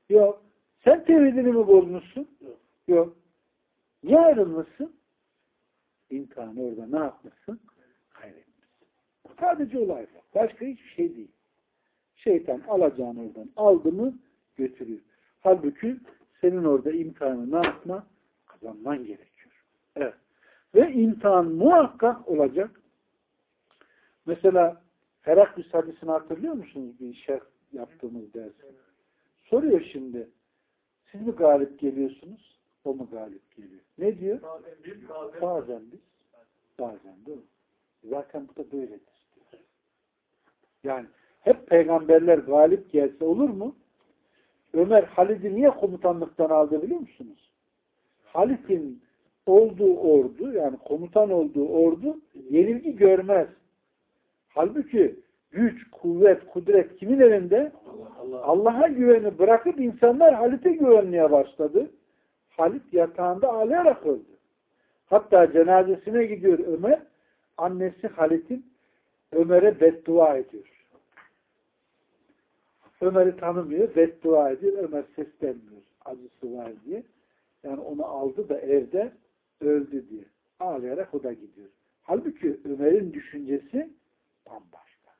Yok. Sen tevhidini mi bozmuşsun? Yok. Yok. Niye ayrılmışsın? İmtihanı orada ne yapmışsın? Kaybetmişsin. Sadece olay var. Başka hiçbir şey değil. Şeytan alacağını oradan aldı mı götürüyor. Halbuki senin orada imtihanı ne yapma? Kazanman gerekiyor. Evet. Ve imtihan muhakkak olacak. Mesela Heraklus hadisini hatırlıyor musunuz? Bir şerh yaptığımız ders. Soruyor şimdi. Siz mi galip geliyorsunuz? O mu galip geliyor? Ne diyor? Bazen biz. Bazen de o. Zaten bu da böyledir. Diyor. Yani hep peygamberler galip gelse olur mu? Ömer Halid'i niye komutanlıktan aldı biliyor musunuz? Halid'in olduğu ordu yani komutan olduğu ordu yenilgi görmez. Halbuki güç, kuvvet, kudret kimin elinde? Allah'a Allah güveni bırakıp insanlar Halit'e güvenmeye başladı. Halit yatağında ağlayarak öldü. Hatta cenazesine gidiyor Ömer. Annesi Halit'in Ömer'e beddua ediyor. Ömer'i tanımıyor, beddua ediyor. Ömer seslenmiyor. Acısı var diye. Yani onu aldı da evde öldü diye. Ağlayarak o da gidiyor. Halbuki Ömer'in düşüncesi bambaşka.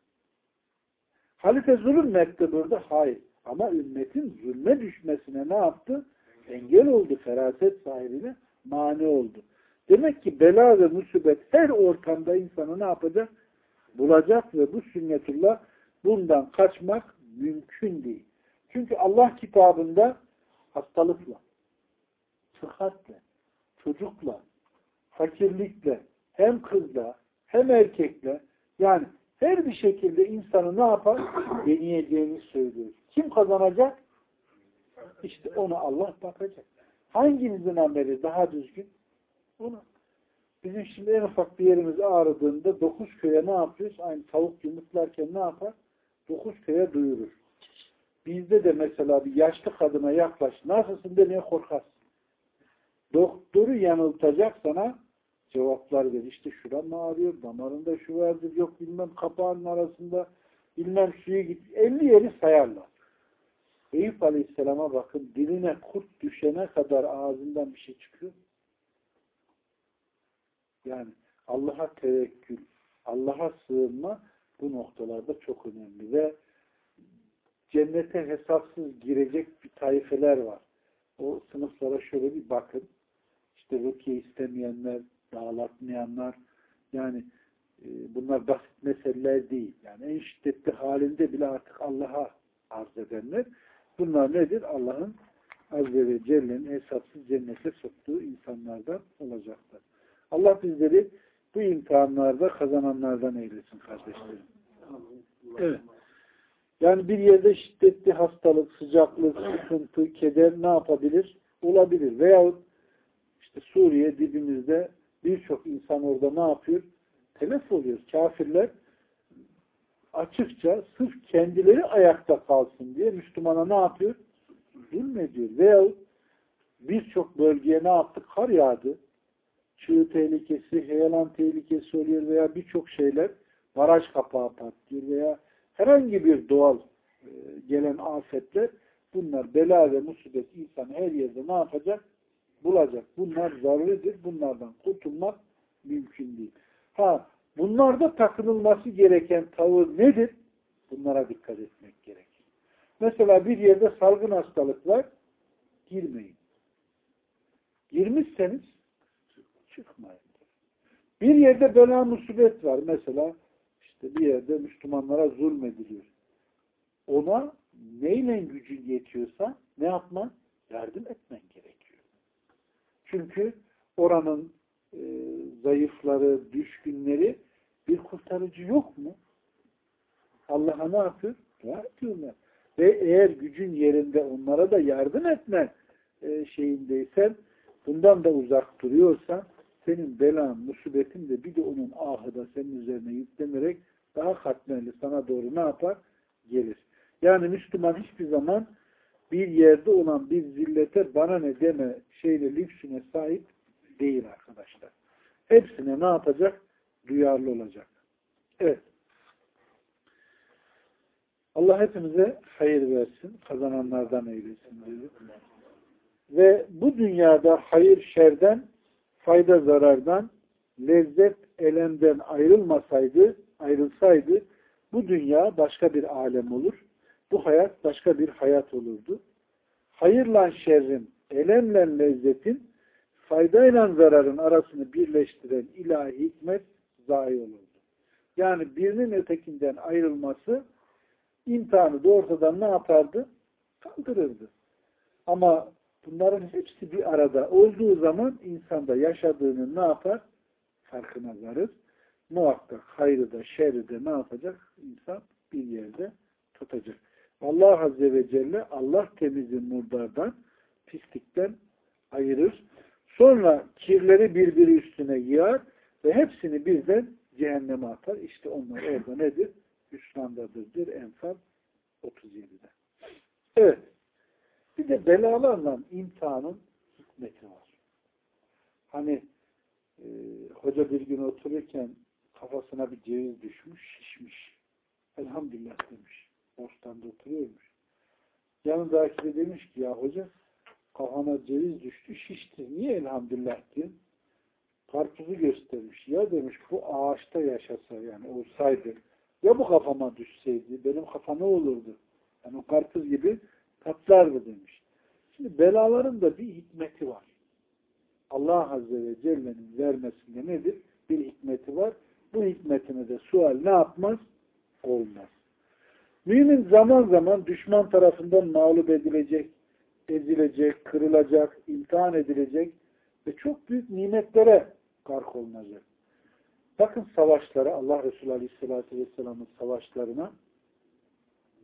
Halife zulüm mü etti burada? Hayır. Ama ümmetin zulme düşmesine ne yaptı? Engel oldu. Feraset sahibine mani oldu. Demek ki bela ve musibet her ortamda insanı ne yapacak? Bulacak ve bu sünnetullah bundan kaçmak mümkün değil. Çünkü Allah kitabında hastalıkla, sıhhatle, çocukla, fakirlikle, hem kızla, hem erkekle, yani her bir şekilde insanı ne yapar? Deneyeceğini söylüyor. Kim kazanacak? İşte ona Allah bakacak. Hangimizin ameli daha düzgün? Ona. Bizim şimdi en ufak bir yerimiz ağrıdığında dokuz köye ne yapıyoruz? Aynı tavuk yumurtlarken ne yapar? Dokuz köye duyurur. Bizde de mesela bir yaşlı kadına yaklaş. Nasılsın demeye korkarsın. Doktoru yanıltacak sana cevaplar ver. İşte şuran ağrıyor? Damarında şu vardır. Yok bilmem kapağın arasında bilmem suyu git. 50 yeri sayarlar. Eyüp Aleyhisselam'a bakın diline kurt düşene kadar ağzından bir şey çıkıyor. Yani Allah'a tevekkül, Allah'a sığınma bu noktalarda çok önemli ve cennete hesapsız girecek bir taifeler var. O sınıflara şöyle bir bakın. İşte rukiye istemeyenler, dağlatmayanlar yani e, bunlar basit meseleler değil. Yani en şiddetli halinde bile artık Allah'a arz edenler. Bunlar nedir? Allah'ın Azze ve Celle'nin hesapsız cennete soktuğu insanlardan olacaklar. Allah bizleri bu imtihanlarda kazananlardan eylesin kardeşlerim. Evet. Yani bir yerde şiddetli hastalık, sıcaklık, sıkıntı, keder ne yapabilir? Olabilir. Veyahut işte Suriye dibimizde birçok insan orada ne yapıyor? Telef oluyor. Kafirler açıkça sırf kendileri ayakta kalsın diye Müslümana ne yapıyor? Zulmediyor. Veyahut birçok bölgeye ne yaptı? Kar yağdı. Çığ tehlikesi, heyelan tehlikesi oluyor veya birçok şeyler baraj kapağı patlıyor veya herhangi bir doğal e, gelen afetler bunlar bela ve musibet insan her yerde ne yapacak? Bulacak. Bunlar zaruridir. Bunlardan kurtulmak mümkün değil. Ha, bunlarda takınılması gereken tavır nedir? Bunlara dikkat etmek gerekir. Mesela bir yerde salgın hastalık var, girmeyin. Girmişseniz çıkmayın. Bir yerde bela musibet var. Mesela işte bir yerde Müslümanlara zulmediliyor. Ona neyle gücün yetiyorsa ne yapman? Yardım etmen gerekiyor. Çünkü oranın e, zayıfları, düşkünleri bir kurtarıcı yok mu? Allah'a ne yapıyor? Dua ediyorlar. Ve eğer gücün yerinde onlara da yardım etme e, şeyindeysen bundan da uzak duruyorsan senin belan, musibetin de bir de onun ahı da senin üzerine yüklenerek daha katmerli sana doğru ne yapar? Gelir. Yani Müslüman hiçbir zaman bir yerde olan bir zillete bana ne deme şeyle lüksüne sahip değil arkadaşlar. Hepsine ne yapacak? Duyarlı olacak. Evet. Allah hepimize hayır versin. Kazananlardan eylesin. Diyor. Ve bu dünyada hayır şerden fayda zarardan, lezzet elemden ayrılmasaydı, ayrılsaydı bu dünya başka bir alem olur. Bu hayat başka bir hayat olurdu. Hayırla şerrin, elemle lezzetin, faydayla zararın arasını birleştiren ilahi hikmet zayi olurdu. Yani birinin ötekinden ayrılması imtihanı da ortadan ne yapardı? Kaldırırdı. Ama Bunların hepsi bir arada olduğu zaman insanda yaşadığını ne yapar? Farkına varır. Muhakkak hayrı da şerri de ne yapacak? İnsan bir yerde tutacak. Allah Azze ve Celle Allah temizi murdardan, pislikten ayırır. Sonra kirleri birbiri üstüne yığar ve hepsini birden cehenneme atar. İşte onlar orada nedir? Hüsrandadır. Enfal 37'de. Evet. Bir de belalarla imtihanın hikmeti var. Hani e, hoca bir gün otururken kafasına bir ceviz düşmüş, şişmiş. Elhamdülillah demiş. Bostanda oturuyormuş. Yanındaki de demiş ki ya hoca kafana ceviz düştü, şişti. Niye elhamdülillah diyor? Karpuzu göstermiş. Ya demiş bu ağaçta yaşasa yani olsaydı Ya bu kafama düşseydi, benim kafa ne olurdu? Yani o karpuz gibi patlardı demiş. Şimdi belaların da bir hikmeti var. Allah Azze ve Celle'nin vermesinde nedir? Bir hikmeti var. Bu hikmetine de sual ne yapmaz? Olmaz. Mümin zaman zaman düşman tarafından mağlup edilecek, ezilecek, kırılacak, imtihan edilecek ve çok büyük nimetlere gark olunacak. Bakın savaşlara, Allah Resulü Aleyhisselatü Vesselam'ın savaşlarına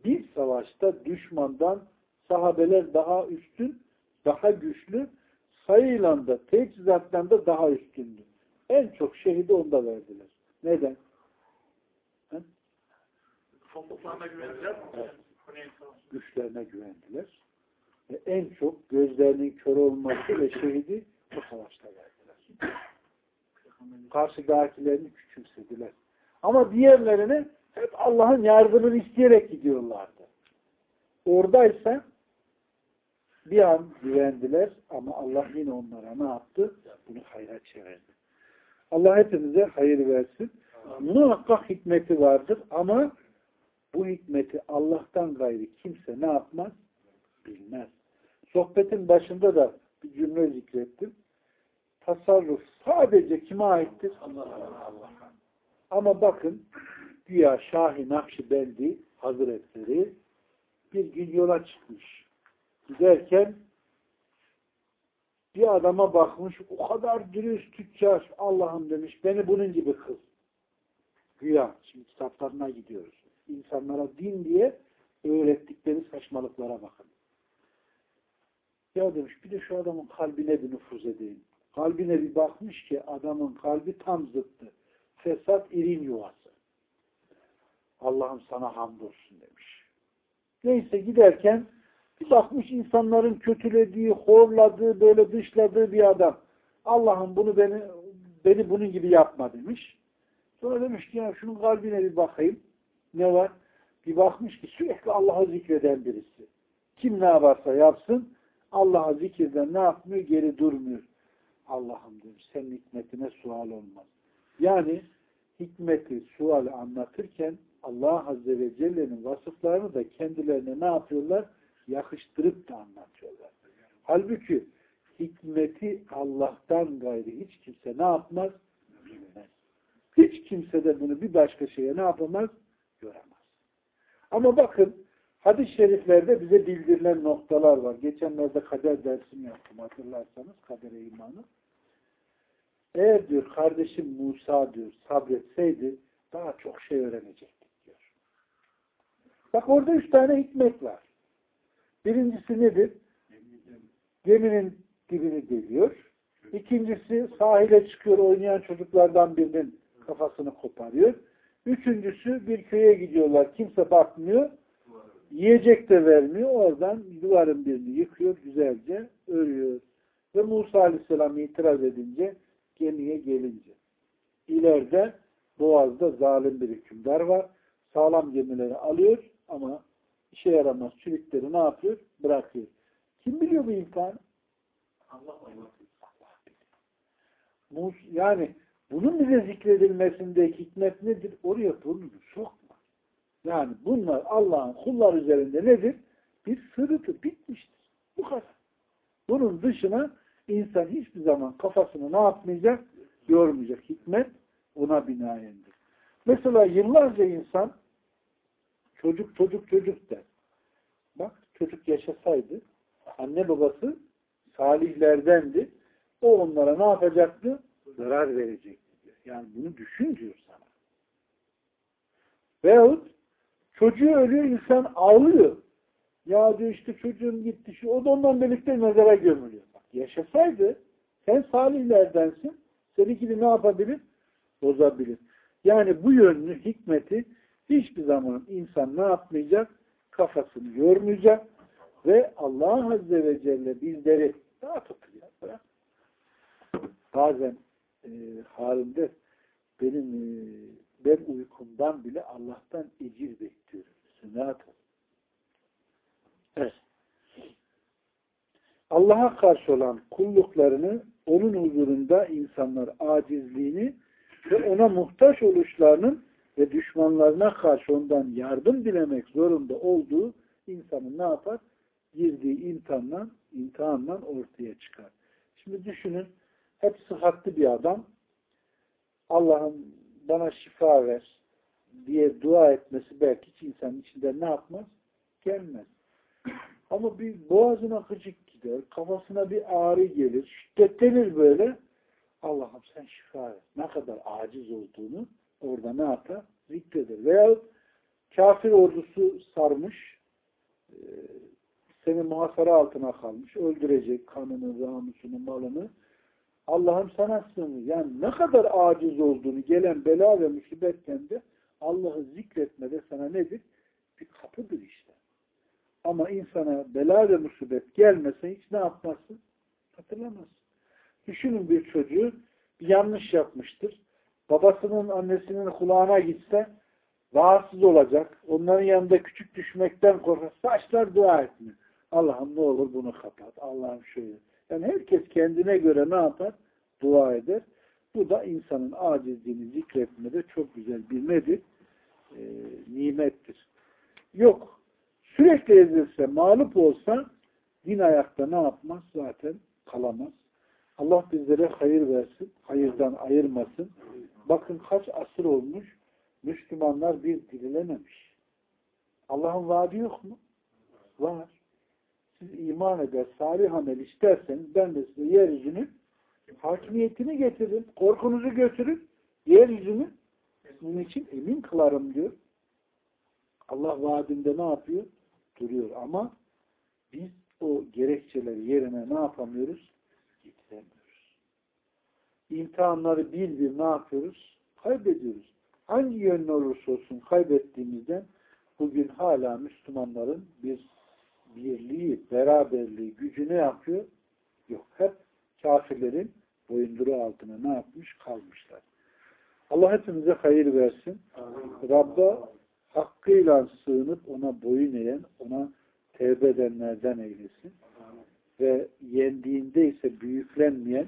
bir savaşta düşmandan sahabeler daha üstün, daha güçlü, sayıyla da, teçhizattan da daha üstündü. En çok şehidi onda verdiler. Neden? He? Evet. Güçlerine güvendiler. Ve en çok gözlerinin kör olması ve şehidi bu savaşta verdiler. Karşıdakilerini küçümsediler. Ama diğerlerini hep Allah'ın yardımını isteyerek gidiyorlardı. Oradaysa bir an güvendiler ama Allah yine onlara ne yaptı? Bunu hayra çevirdi. Allah hepimize hayır versin. Muhakkak hikmeti vardır ama bu hikmeti Allah'tan gayrı kimse ne yapmaz? Bilmez. Sohbetin başında da bir cümle zikrettim. Tasarruf sadece kime aittir? Allah'a. Ama bakın güya Şahi Nakşibendi Hazretleri bir gün yola çıkmış. Giderken bir adama bakmış, o kadar dürüst tüccar, Allah'ım demiş, beni bunun gibi kıl. Güya, şimdi kitaplarına gidiyoruz. İnsanlara din diye öğrettikleri saçmalıklara bakın. Ya demiş, bir de şu adamın kalbine bir nüfuz edeyim. Kalbine bir bakmış ki adamın kalbi tam zıttı. Fesat irin yuvası. Allah'ım sana hamdolsun demiş. Neyse giderken bir bakmış insanların kötülediği, horladığı, böyle dışladığı bir adam. Allah'ım bunu beni beni bunun gibi yapma demiş. Sonra demiş ki ya şunun kalbine bir bakayım. Ne var? Bir bakmış ki sürekli Allah'ı zikreden birisi. Kim ne yaparsa yapsın Allah'a zikirden ne yapmıyor? Geri durmuyor. Allah'ım demiş senin hikmetine sual olmaz. Yani hikmeti, suali anlatırken Allah Azze ve Celle'nin vasıflarını da kendilerine ne yapıyorlar? Yakıştırıp da anlatıyorlar. Halbuki hikmeti Allah'tan gayrı hiç kimse ne yapmaz? Bilmez. Hiç kimse de bunu bir başka şeye ne yapamaz? Göremez. Ama bakın hadis-i şeriflerde bize bildirilen noktalar var. Geçenlerde kader dersini yaptım hatırlarsanız kadere imanı. Eğer diyor kardeşim Musa diyor sabretseydi daha çok şey öğrenecektik diyor. Bak orada üç tane hikmet var. Birincisi nedir? Geminin dibini deliyor. İkincisi sahile çıkıyor oynayan çocuklardan birinin kafasını koparıyor. Üçüncüsü bir köye gidiyorlar. Kimse bakmıyor. Yiyecek de vermiyor. Oradan duvarın birini yıkıyor. Güzelce örüyor. Ve Musa Aleyhisselam itiraz edince gemiye gelince. ileride Boğaz'da zalim bir hükümdar var. Sağlam gemileri alıyor ama işe yaramaz çürükleri ne yapıyor? Bırakıyor. Kim biliyor bu imtihanı? Allah Allah. Yani bunun bize zikredilmesindeki hikmet nedir? Oraya burnunu sokma. Yani bunlar Allah'ın kullar üzerinde nedir? Bir sırrıtı bitmiştir. Bu kadar. Bunun dışına insan hiçbir zaman kafasını ne yapmayacak? Yormayacak. Hikmet ona binaendir. Mesela yıllarca insan çocuk çocuk çocuk der. Bak çocuk yaşasaydı anne babası salihlerdendi. O onlara ne yapacaktı? Zarar verecekti diyor. Yani bunu düşün diyor sana. Veyahut çocuğu ölüyor insan ağlıyor. Ya diyor işte çocuğum gitti şu o da ondan birlikte mezara gömülüyor. Bak yaşasaydı sen salihlerdensin. Seninkini ne yapabilir? Bozabilir. Yani bu yönlü hikmeti hiçbir zaman insan ne yapmayacak? Kafasını yormayacak ve Allah Azze ve Celle bizleri daha tutuyor. Bazen e, halinde benim e, ben uykumdan bile Allah'tan ecir bekliyorum. Sünat Evet. Allah'a karşı olan kulluklarını onun huzurunda insanlar acizliğini ve ona muhtaç oluşlarının ve düşmanlarına karşı ondan yardım dilemek zorunda olduğu insanın ne yapar? Girdiği imtihanla, imtihanla ortaya çıkar. Şimdi düşünün, hep sıhhatli bir adam, Allah'ım bana şifa ver diye dua etmesi belki hiç insanın içinde ne yapmaz? Gelmez. Ama bir boğazına gıcık gider, kafasına bir ağrı gelir, şiddetlenir böyle. Allah'ım sen şifa ver. Ne kadar aciz olduğunu orada ne yapar? Zikreder. Veya kafir ordusu sarmış, e, seni muhasara altına kalmış, öldürecek kanını, namusunu, malını. Allah'ım sana sığınır. Yani ne kadar aciz olduğunu gelen bela ve musibetten de Allah'ı zikretmede sana nedir? Bir kapıdır işte. Ama insana bela ve musibet gelmese hiç ne yapmazsın? Hatırlamazsın. Düşünün bir çocuğu bir yanlış yapmıştır. Babasının, annesinin kulağına gitse rahatsız olacak. Onların yanında küçük düşmekten korkar. Saçlar dua etmiyor. Allah'ım ne olur bunu kapat. Allah'ım şöyle. Yani herkes kendine göre ne yapar? Dua eder. Bu da insanın acizliğini zikretmede çok güzel bir? Ee, nimettir. Yok. Sürekli ezilse, mağlup olsa din ayakta ne yapmaz? Zaten kalamaz. Allah bizlere hayır versin, hayırdan ayırmasın. Bakın kaç asır olmuş, Müslümanlar bir dirilememiş. Allah'ın vaadi yok mu? Var. Siz iman eder, salih amel isterseniz ben de size yeryüzünü hakimiyetini getirin, korkunuzu götürün, yeryüzünü sizin için emin kılarım diyor. Allah vaadinde ne yapıyor? Duruyor ama biz o gerekçeleri yerine ne yapamıyoruz? İmtihanları bir bir ne yapıyoruz? Kaybediyoruz. Hangi yönlü olursa olsun kaybettiğimizden bugün hala Müslümanların bir birliği, beraberliği, gücü ne yapıyor? Yok. Hep kafirlerin boyunduruğu altına ne yapmış? Kalmışlar. Allah hepimize hayır versin. Rabb'a hakkıyla sığınıp ona boyun eğen, ona tevbe edenlerden eylesin. Ve yendiğinde ise büyüklenmeyen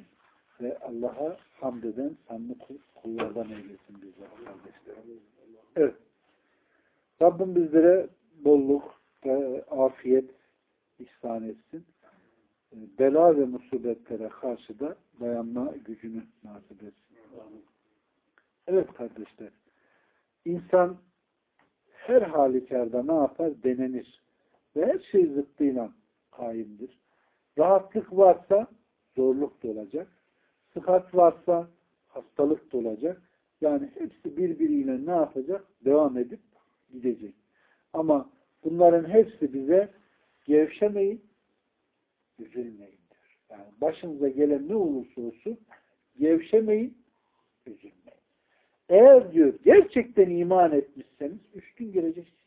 ve Allah'a hamd eden sanlı kullardan eylesin bizler kardeşlerim. Evet. Rabbim bizlere bolluk ve afiyet ihsan etsin. Bela ve musibetlere karşı da dayanma gücünü nasip etsin. Evet kardeşler. İnsan her halükarda ne yapar? Denenir. Ve her şey zıttıyla kaimdir. Rahatlık varsa zorluk da olacak. Sıhhat varsa hastalık da olacak. Yani hepsi birbiriyle ne yapacak? Devam edip gidecek. Ama bunların hepsi bize gevşemeyin, üzülmeyin diyor. Yani başınıza gelen ne olursa olsun gevşemeyin, üzülmeyin. Eğer diyor gerçekten iman etmişseniz üstün geleceksiniz.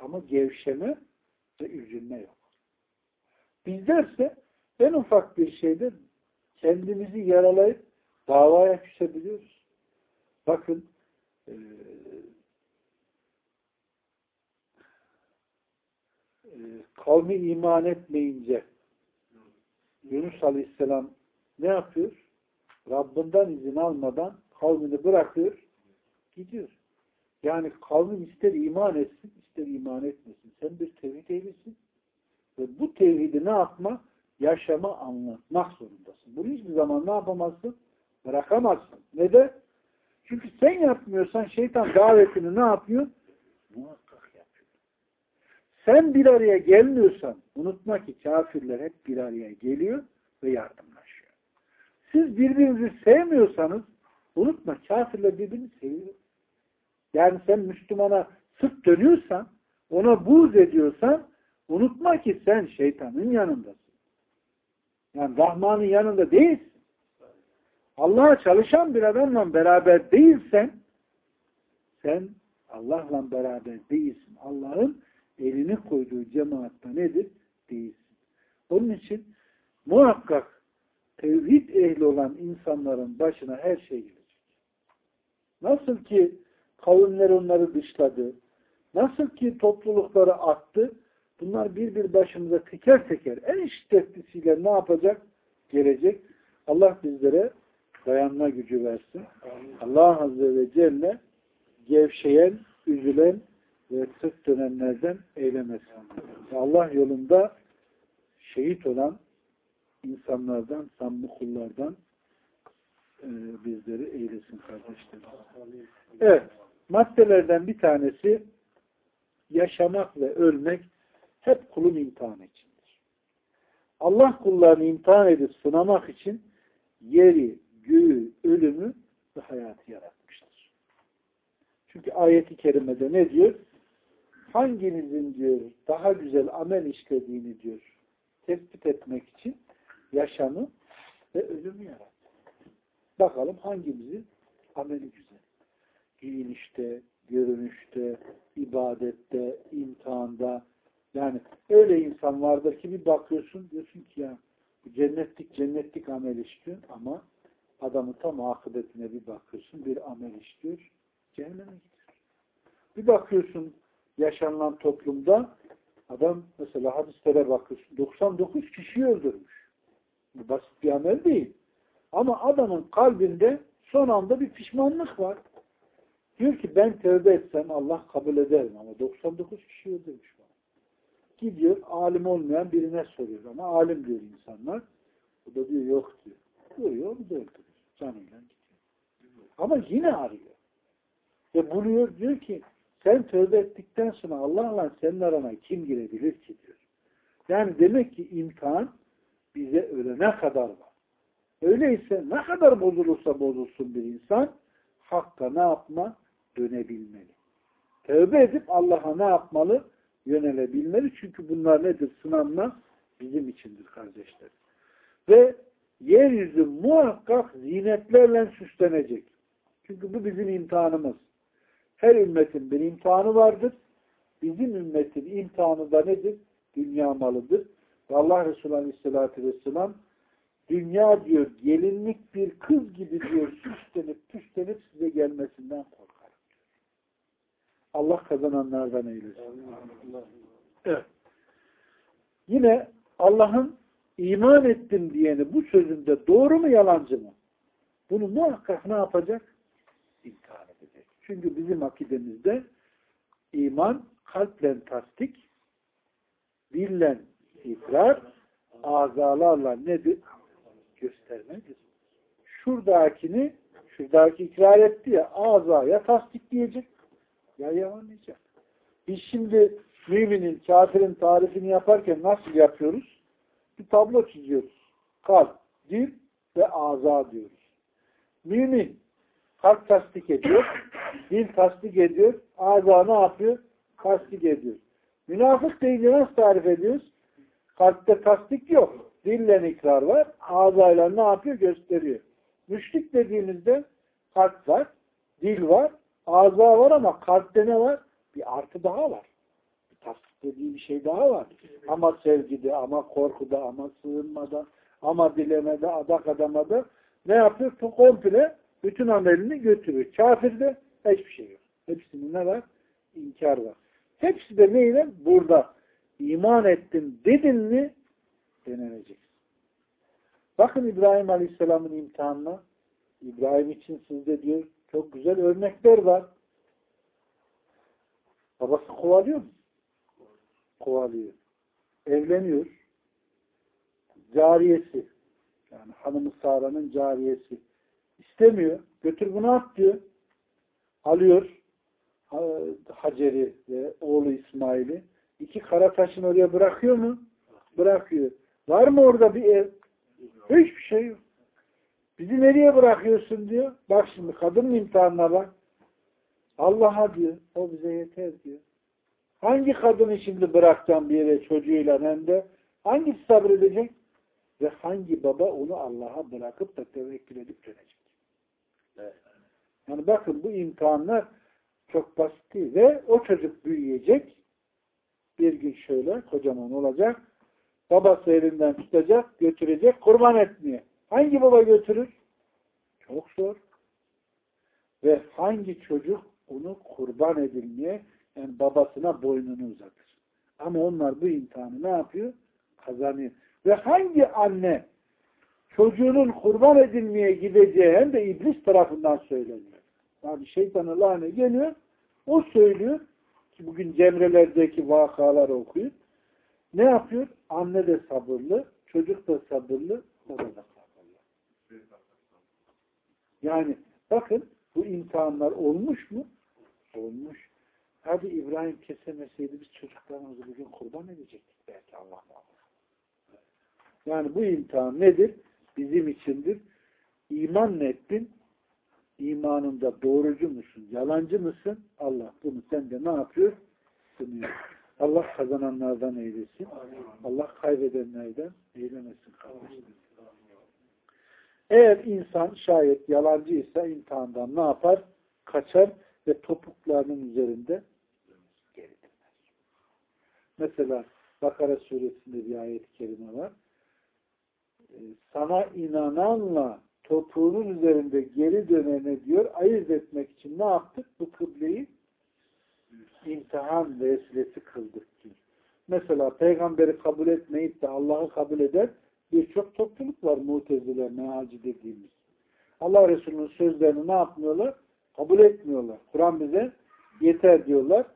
Ama gevşeme ve üzülme yok. Bizlerse en ufak bir şeyde kendimizi yaralayıp davaya küsebiliyoruz. Bakın e, e, kavmi iman etmeyince Yunus Aleyhisselam ne yapıyor? Rabbinden izin almadan kavmini bırakıyor, gidiyor. Yani kavmin ister iman etsin, ister iman etmesin. Sen bir tevhid ehlisin. Ve bu tevhidi ne yapma? Yaşama, anlatmak zorundasın. Bunu hiçbir zaman ne yapamazsın? Bırakamazsın. Neden? Çünkü sen yapmıyorsan şeytan davetini ne yapıyor? Muhakkak yapıyor. Sen bir araya gelmiyorsan unutma ki kafirler hep bir araya geliyor ve yardımlaşıyor. Siz birbirinizi sevmiyorsanız unutma kafirler birbirini seviyor. Yani sen Müslümana sırt dönüyorsan, ona buğz ediyorsan unutma ki sen şeytanın yanındasın. Yani Rahman'ın yanında değilsin. Allah'a çalışan bir adamla beraber değilsen sen Allah'la beraber değilsin. Allah'ın elini koyduğu cemaatta nedir? Değilsin. Onun için muhakkak tevhid ehli olan insanların başına her şey gelecek. Nasıl ki kavimler onları dışladı, nasıl ki toplulukları attı, bunlar bir bir başımıza teker teker en şiddetlisiyle ne yapacak? Gelecek. Allah bizlere dayanma gücü versin. Allah Azze ve Celle gevşeyen, üzülen ve sırt dönenlerden eylemesin. Allah yolunda şehit olan insanlardan, samimi kullardan e, bizleri eylesin kardeşlerim. Evet, maddelerden bir tanesi yaşamak ve ölmek hep kulun imtihanı içindir. Allah kullarını imtihan edip sınamak için yeri, göğü, ölümü ve hayatı yaratmıştır. Çünkü ayeti kerimede ne diyor? Hanginizin diyor daha güzel amel işlediğini diyor tespit etmek için yaşamı ve ölümü yarattı. Bakalım hangimizin ameli güzel. Giyinişte, görünüşte, ibadette, imtihanda. Yani öyle insan vardır ki bir bakıyorsun diyorsun ki ya cennetlik cennetlik amel işliyor ama adamı tam akıbetine bir bakıyorsun bir amel işliyor cehenneme gidiyor. Bir bakıyorsun yaşanılan toplumda adam mesela hadislere bakıyorsun 99 kişiyi öldürmüş. Bu basit bir amel değil. Ama adamın kalbinde son anda bir pişmanlık var. Diyor ki ben tövbe etsem Allah kabul ederim ama 99 kişi öldürmüş. Gidiyor alim olmayan birine soruyor ama alim diyor insanlar. O da diyor yok diyor. Vuruyor onu da öldürüyor. Canıyla gidiyor. Ama yine arıyor. Ve buluyor diyor ki sen tövbe ettikten sonra Allah'la senin arana kim girebilir ki diyor. Yani demek ki imtihan bize ölene kadar var. Öyleyse ne kadar bozulursa bozulsun bir insan hakka ne yapma? Dönebilmeli. Tövbe edip Allah'a ne yapmalı? Yönelebilmeli. Çünkü bunlar nedir? Sınavlar bizim içindir kardeşler. Ve yeryüzü muhakkak zinetlerle süslenecek. Çünkü bu bizim imtihanımız. Her ümmetin bir imtihanı vardır. Bizim ümmetin imtihanı da nedir? Dünya malıdır. Ve Allah Resulü Aleyhisselatü Vesselam dünya diyor gelinlik bir kız gibi diyor süslenip püslenip size gelmesinden korkar. Allah kazananlardan eylesin. Evet. Yine Allah'ın iman ettim diyeni bu sözünde doğru mu yalancı mı? Bunu muhakkak ne yapacak? İmtihan edecek. Çünkü bizim akidemizde iman kalple tasdik, dille ikrar, azalarla nedir? Göstermedir. Şuradakini, şuradaki ikrar etti ya, ağza ya tasdik diyecek, ya yalanlayacak. Biz şimdi müminin, kafirin tarifini yaparken nasıl yapıyoruz? Bir tablo çiziyoruz. Kalp, dil ve ağza diyoruz. Mümin kalp tasdik ediyor, dil tasdik ediyor, ağza ne yapıyor? Tasdik ediyor. Münafık deyince nasıl tarif ediyoruz? Kalpte tasdik yok. Dille ikrar var. Ağzayla ne yapıyor? Gösteriyor. Müşrik dediğimizde kalp var, dil var, ağza var ama kalpte ne var? Bir artı daha var. Bir tasdik dediği bir şey daha var. Ama sevgide, ama korkuda, ama sığınmada, ama dilemede, adak adamada ne yapıyor? Bu komple bütün amelini götürüyor. Kafirde hiçbir şey yok. Hepsinin ne var? İnkar var. Hepsi de neyle? Burada iman ettim dedin mi denenecek. Bakın İbrahim Aleyhisselam'ın imtihanına. İbrahim için sizde diyor çok güzel örnekler var. Babası kovalıyor mu? Kovalıyor. Evleniyor. Cariyesi. Yani hanımı Sara'nın cariyesi. istemiyor. Götür bunu at diyor. Alıyor. Hacer'i ve oğlu İsmail'i. İki kara taşın oraya bırakıyor mu? Bırakıyor. Var mı orada bir ev? Hiçbir şey yok. Bizi nereye bırakıyorsun diyor. Bak şimdi kadının imtihanına bak. Allah'a diyor. O bize yeter diyor. Hangi kadını şimdi bırakacağım bir yere çocuğuyla hem de hangisi sabredecek? Ve hangi baba onu Allah'a bırakıp da tevekkül edip dönecek? Evet. Yani bakın bu imtihanlar çok basit değil. Ve o çocuk büyüyecek. Bir gün şöyle kocaman olacak. Babası elinden tutacak, götürecek, kurban etmeye. Hangi baba götürür? Çok zor. Ve hangi çocuk onu kurban edilmeye yani babasına boynunu uzatır. Ama onlar bu imtihanı ne yapıyor? Kazanıyor. Ve hangi anne çocuğunun kurban edilmeye gideceği hem de iblis tarafından söyleniyor. Yani şeytanın lahane geliyor, o söylüyor ki bugün cemrelerdeki vakaları okuyor. Ne yapıyor? Anne de sabırlı, çocuk da sabırlı, baba da. Yani bakın bu imtihanlar olmuş mu? Olmuş. Hadi İbrahim kesemeseydi biz çocuklarımızı bugün kurban edecektik belki Allah Yani bu imtihan nedir? Bizim içindir. İman ne ettin? İmanında doğrucu musun? Yalancı mısın? Allah bunu sende ne yapıyor? Sınıyor. Allah kazananlardan eylesin. Allah kaybedenlerden eylemesin kardeşlerim. Eğer insan şayet yalancıysa imtihandan ne yapar? Kaçar ve topuklarının üzerinde geri döner. Mesela Bakara suresinde bir ayet-i kerime var. Ee, sana inananla topuğunun üzerinde geri dönene diyor ayırt etmek için ne yaptık? Bu kıbleyi imtihan vesilesi kıldık diyor. Mesela peygamberi kabul etmeyip de Allah'ı kabul eder birçok topluluk var muteziler, mealci dediğimiz. Allah Resulü'nün sözlerini ne yapmıyorlar? Kabul etmiyorlar. Kur'an bize yeter diyorlar.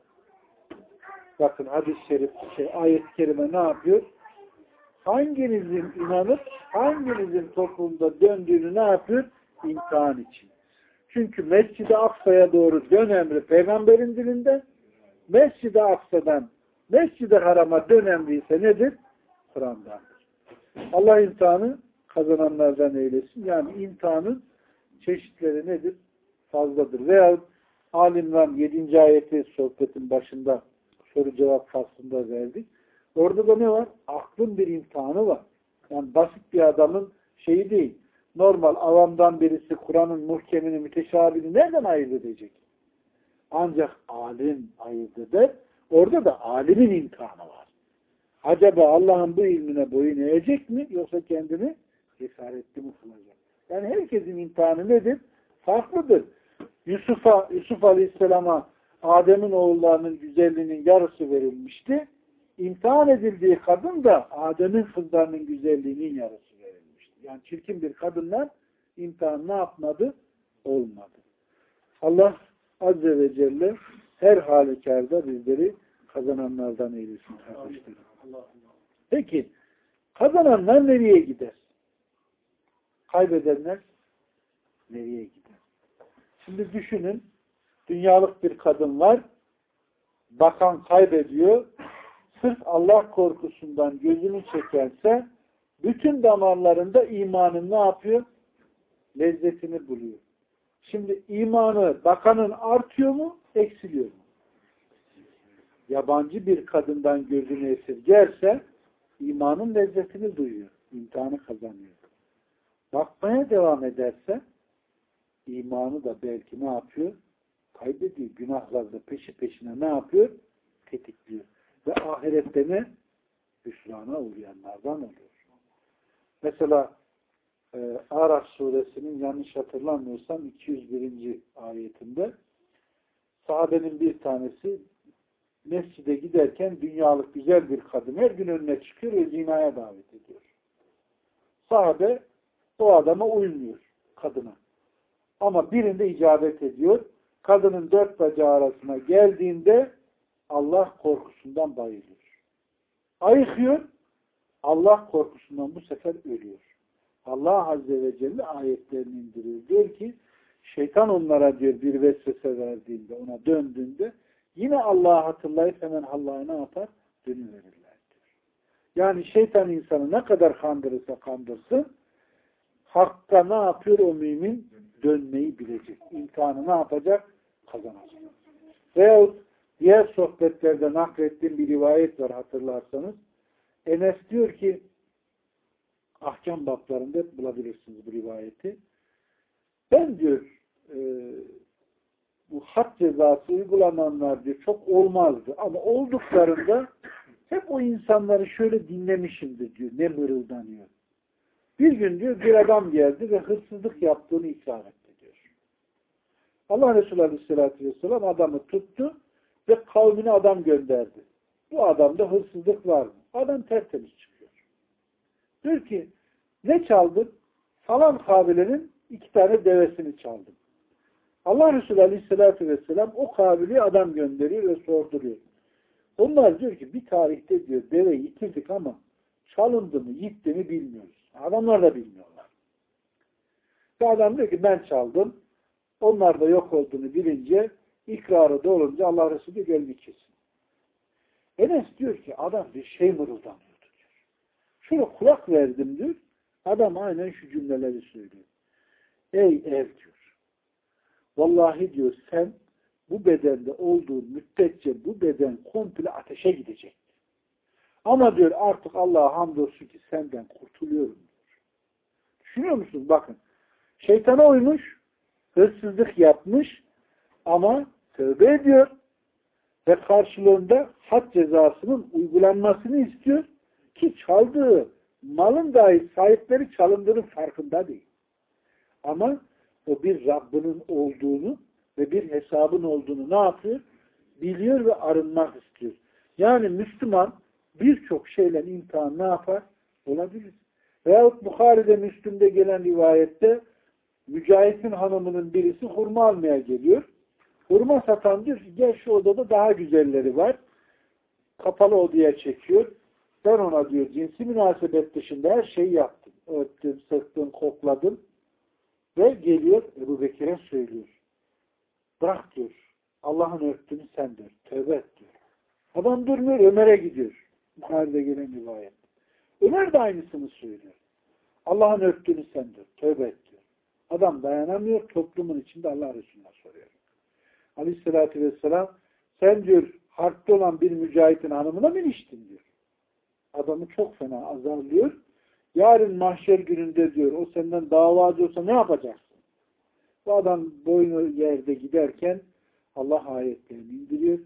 Bakın hadis-i şerif, şey, ayet-i kerime ne yapıyor? Hanginizin inanıp hanginizin toplumda döndüğünü ne yapıyor? İmtihan için. Çünkü Mescid-i Aksa'ya doğru dön emri peygamberin dilinden Mescid-i Aksa'dan Mescid-i Haram'a dön emri ise nedir? Kur'an'dandır. Allah imtihanı kazananlardan eylesin. Yani imtihanın çeşitleri nedir? Fazladır. Veya Alimran 7. ayeti sohbetin başında soru cevap faslında verdik. Orada da ne var? Aklın bir imtihanı var. Yani basit bir adamın şeyi değil. Normal avamdan birisi Kur'an'ın muhkemini, müteşabini nereden ayırt edecek? Ancak alim ayırt eder. Orada da alimin imtihanı var. Acaba Allah'ın bu ilmine boyun eğecek mi yoksa kendini cesaretli mi kılacak? Yani herkesin imtihanı nedir? Farklıdır. Yusuf'a, Yusuf Aleyhisselam'a Adem'in oğullarının güzelliğinin yarısı verilmişti. İmtihan edildiği kadın da Adem'in kızlarının güzelliğinin yarısı verilmişti. Yani çirkin bir kadınlar imtihan ne yapmadı? Olmadı. Allah Azze ve Celle her halükarda bizleri kazananlardan eylesin kardeşlerim. Peki kazananlar nereye gider? Kaybedenler nereye gider? Şimdi düşünün dünyalık bir kadın var bakan kaybediyor sırf Allah korkusundan gözünü çekerse bütün damarlarında imanın ne yapıyor? Lezzetini buluyor. Şimdi imanı bakanın artıyor mu? Eksiliyor mu? Yabancı bir kadından gözünü esirgerse imanın lezzetini duyuyor. imtihanı kazanıyor. Bakmaya devam ederse imanı da belki ne yapıyor? Kaybediyor. Günahlarda peşi peşine ne yapıyor? Tetikliyor. Ve ahirette ne? Hüsrana uğrayanlardan oluyor. Mesela e, Araf suresinin yanlış hatırlamıyorsam 201. ayetinde sahabenin bir tanesi mescide giderken dünyalık güzel bir kadın her gün önüne çıkıyor ve zinaya davet ediyor. Sahabe o adama uymuyor kadına. Ama birinde icabet ediyor. Kadının dört bacağı arasına geldiğinde Allah korkusundan bayılıyor. Ayıkıyor. Allah korkusundan bu sefer ölüyor. Allah Azze ve Celle ayetlerini indiriyor. Diyor ki şeytan onlara diyor bir vesvese verdiğinde ona döndüğünde Yine Allah'ı hatırlayıp hemen Allah'a ne yapar? Dönüverirler. Yani şeytan insanı ne kadar kandırırsa kandırsın hakka ne yapıyor o mümin? Dönmeyi bilecek. İmtihanı ne yapacak? Kazanacak. Veyahut diğer sohbetlerde naklettiğim bir rivayet var hatırlarsanız. Enes diyor ki ahkam bablarında bulabilirsiniz bu rivayeti. Ben diyor e, bu had cezası uygulananlar diyor çok olmazdı. Ama olduklarında hep o insanları şöyle dinlemişimdir diyor. Ne mırıldanıyor. Bir gün diyor bir adam geldi ve hırsızlık yaptığını ikrar etti diyor. Allah Resulü Aleyhisselatü Vesselam adamı tuttu ve kavmine adam gönderdi. Bu adamda hırsızlık var mı? Adam tertemiz çıkıyor. Diyor ki ne çaldın? falan kabilenin iki tane devesini çaldım. Allah Resulü Aleyhisselatü Vesselam o kabili adam gönderiyor ve sorduruyor. Onlar diyor ki bir tarihte diyor deve yitirdik ama çalındı mı gitti mi bilmiyoruz. Adamlar da bilmiyorlar. Ve adam diyor ki ben çaldım. Onlar da yok olduğunu bilince ikrarı da olunca Allah Resulü geldi kesin. Enes diyor ki adam bir şey mırıldanıyordu diyor. Şuna kulak verdim diyor. Adam aynen şu cümleleri söylüyor. Ey ev diyor. Vallahi diyor sen bu bedende olduğun müddetçe bu beden komple ateşe gidecek. Ama diyor artık Allah'a hamdolsun ki senden kurtuluyorum diyor. Düşünüyor musunuz? Bakın. Şeytana uymuş, hırsızlık yapmış ama tövbe ediyor ve karşılığında had cezasının uygulanmasını istiyor ki çaldığı malın dahi sahipleri çalındığının farkında değil. Ama o bir Rabbinin olduğunu ve bir hesabın olduğunu ne yapıyor? Biliyor ve arınmak istiyor. Yani Müslüman birçok şeyle imtihan ne yapar? Olabilir. Veyahut Bukhari'de Müslüm'de gelen rivayette Mücahit'in hanımının birisi hurma almaya geliyor. Hurma satan diyor ki gel şu odada daha güzelleri var. Kapalı odaya çekiyor. Ben ona diyor cinsi münasebet dışında her şeyi yaptım. Öptüm, sıktım, kokladım. Ve geliyor Ebu Bekir'e söylüyor. Bırak diyor. Allah'ın örttüğünü sen diyor. Tövbe et diyor. Adam durmuyor Ömer'e gidiyor. Bukhari'de gelen rivayet. Ömer de aynısını söylüyor. Allah'ın örttüğünü sen diyor. Tövbe et diyor. Adam dayanamıyor. Toplumun içinde Allah Resulü'ne soruyor. Aleyhissalatü vesselam sen diyor harpte olan bir mücahitin hanımına mı iliştin diyor. Adamı çok fena azarlıyor. Yarın mahşer gününde diyor o senden davacı olsa ne yapacaksın? Bu adam boynu yerde giderken Allah ayetlerini indiriyor.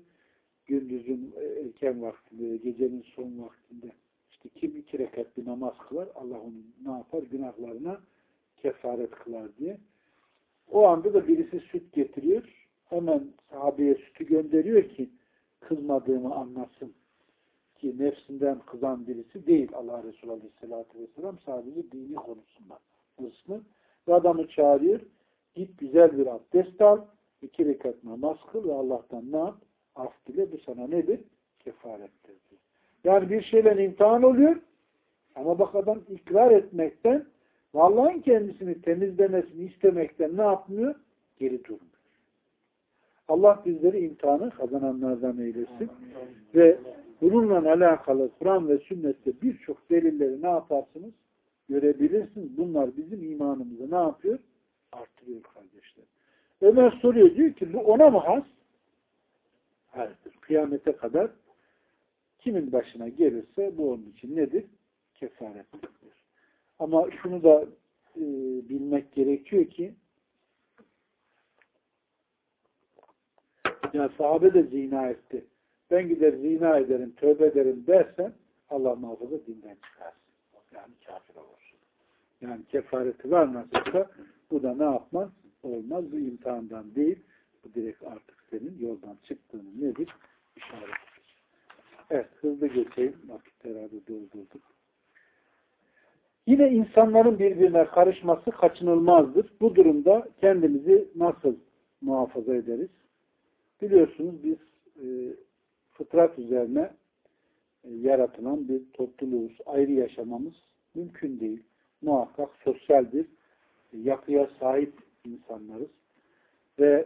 Gündüzün erken vaktinde, gecenin son vaktinde işte kim iki rekat bir namaz kılar Allah onu ne yapar? Günahlarına kefaret kılar diye. O anda da birisi süt getiriyor. Hemen sahabeye sütü gönderiyor ki kızmadığımı anlasın ki nefsinden kızan birisi değil Allah Resulü Aleyhisselatü Vesselam sadece dini konusunda hırslı ve adamı çağırıyor git güzel bir abdest al iki rekat namaz kıl ve Allah'tan ne yap? Af dile bu sana nedir? Kefarettir diyor. Yani bir şeyle imtihan oluyor ama bak adam ikrar etmekten Allah'ın kendisini temizlemesini istemekten ne yapmıyor? Geri durmuyor. Allah bizleri imtihanı kazananlardan eylesin. Ve bununla alakalı Kur'an ve sünnette birçok delilleri ne yaparsınız? Görebilirsiniz. Bunlar bizim imanımızı ne yapıyor? Artırıyor kardeşler. Ömer soruyor diyor ki bu ona mı has? Hayırdır. Kıyamete kadar kimin başına gelirse bu onun için nedir? Kefarettir. Ama şunu da e, bilmek gerekiyor ki ya sahabe de zina etti. Ben gider zina ederim, tövbe ederim dersen Allah muhafaza dinden çıkarsın. Yani kafir olursun. Yani kefareti var nasılsa bu da ne yapmaz? Olmaz. Bu imtihandan değil. Bu direkt artık senin yoldan çıktığını nedir? İşarettir. Evet. Hızlı geçeyim. Vakit herhalde doldurduk. Yine insanların birbirine karışması kaçınılmazdır. Bu durumda kendimizi nasıl muhafaza ederiz? Biliyorsunuz biz e, fıtrat üzerine e, yaratılan bir topluluğuz. Ayrı yaşamamız mümkün değil. Muhakkak sosyal bir e, yapıya sahip insanlarız. Ve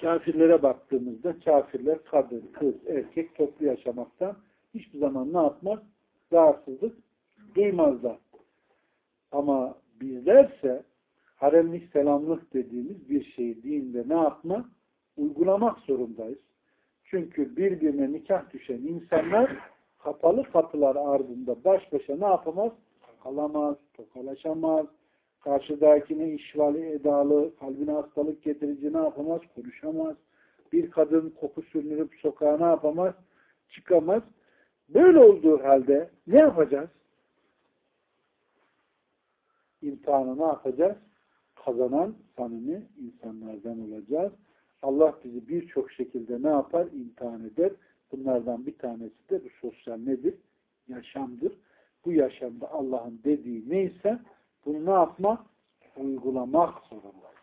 kafirlere baktığımızda kafirler kadın, kız, erkek toplu yaşamaktan hiçbir zaman ne yapmaz? Rahatsızlık duymazlar. Ama bizlerse haremlik selamlık dediğimiz bir şeyi dinde ne yapma? Uygulamak zorundayız. Çünkü birbirine nikah düşen insanlar kapalı kapılar ardında baş başa ne yapamaz? Kalamaz, tokalaşamaz, karşıdakine işvali edalı, kalbine hastalık getirici ne yapamaz? Konuşamaz. Bir kadın koku sürünürüp sokağa ne yapamaz? Çıkamaz. Böyle olduğu halde ne yapacağız? imtihanı ne yapacağız? Kazanan samimi insanlardan olacağız. Allah bizi birçok şekilde ne yapar? İmtihan eder. Bunlardan bir tanesi de bu sosyal nedir? Yaşamdır. Bu yaşamda Allah'ın dediği neyse Bunu ne yapmak? Uygulamak zorundayız.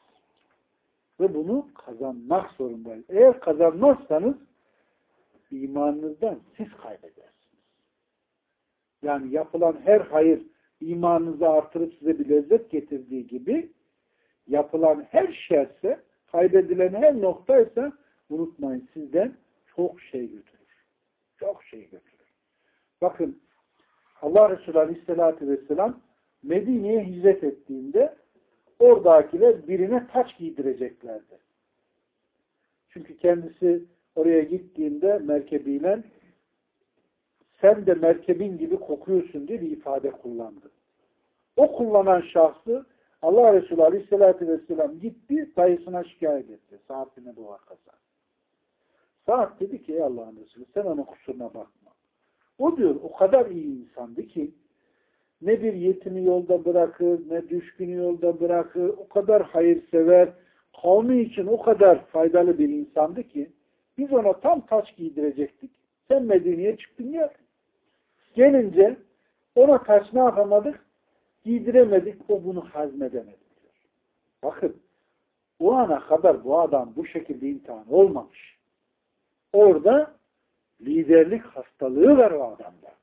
Ve bunu kazanmak zorundayız. Eğer kazanmazsanız imanınızdan siz kaybedersiniz. Yani yapılan her hayır imanınızı artırıp size bir lezzet getirdiği gibi yapılan her şerse, kaybedilen her nokta ise unutmayın sizden çok şey götürür. Çok şey götürür. Bakın Allah Resulü Aleyhisselatü Vesselam Medine'ye hicret ettiğinde oradakiler birine taç giydireceklerdi. Çünkü kendisi oraya gittiğinde merkebiyle sen de merkebin gibi kokuyorsun diye bir ifade kullandı. O kullanan şahsı Allah Resulü Aleyhisselatü Vesselam gitti dayısına şikayet etti. Sa'd bin Ebu Akkas'a. Sa'd dedi ki ey Allah'ın Resulü sen onun kusuruna bakma. O diyor o kadar iyi insandı ki ne bir yetimi yolda bırakır, ne düşkünü yolda bırakır, o kadar hayırsever, kavmi için o kadar faydalı bir insandı ki biz ona tam taç giydirecektik. Sen Medine'ye çıktın ya. Gelince ona taç ne yapamadık? Giydiremedik, o bunu hazmedemedi. Bakın, o ana kadar bu adam bu şekilde imtihan olmamış. Orada liderlik hastalığı var o adamda.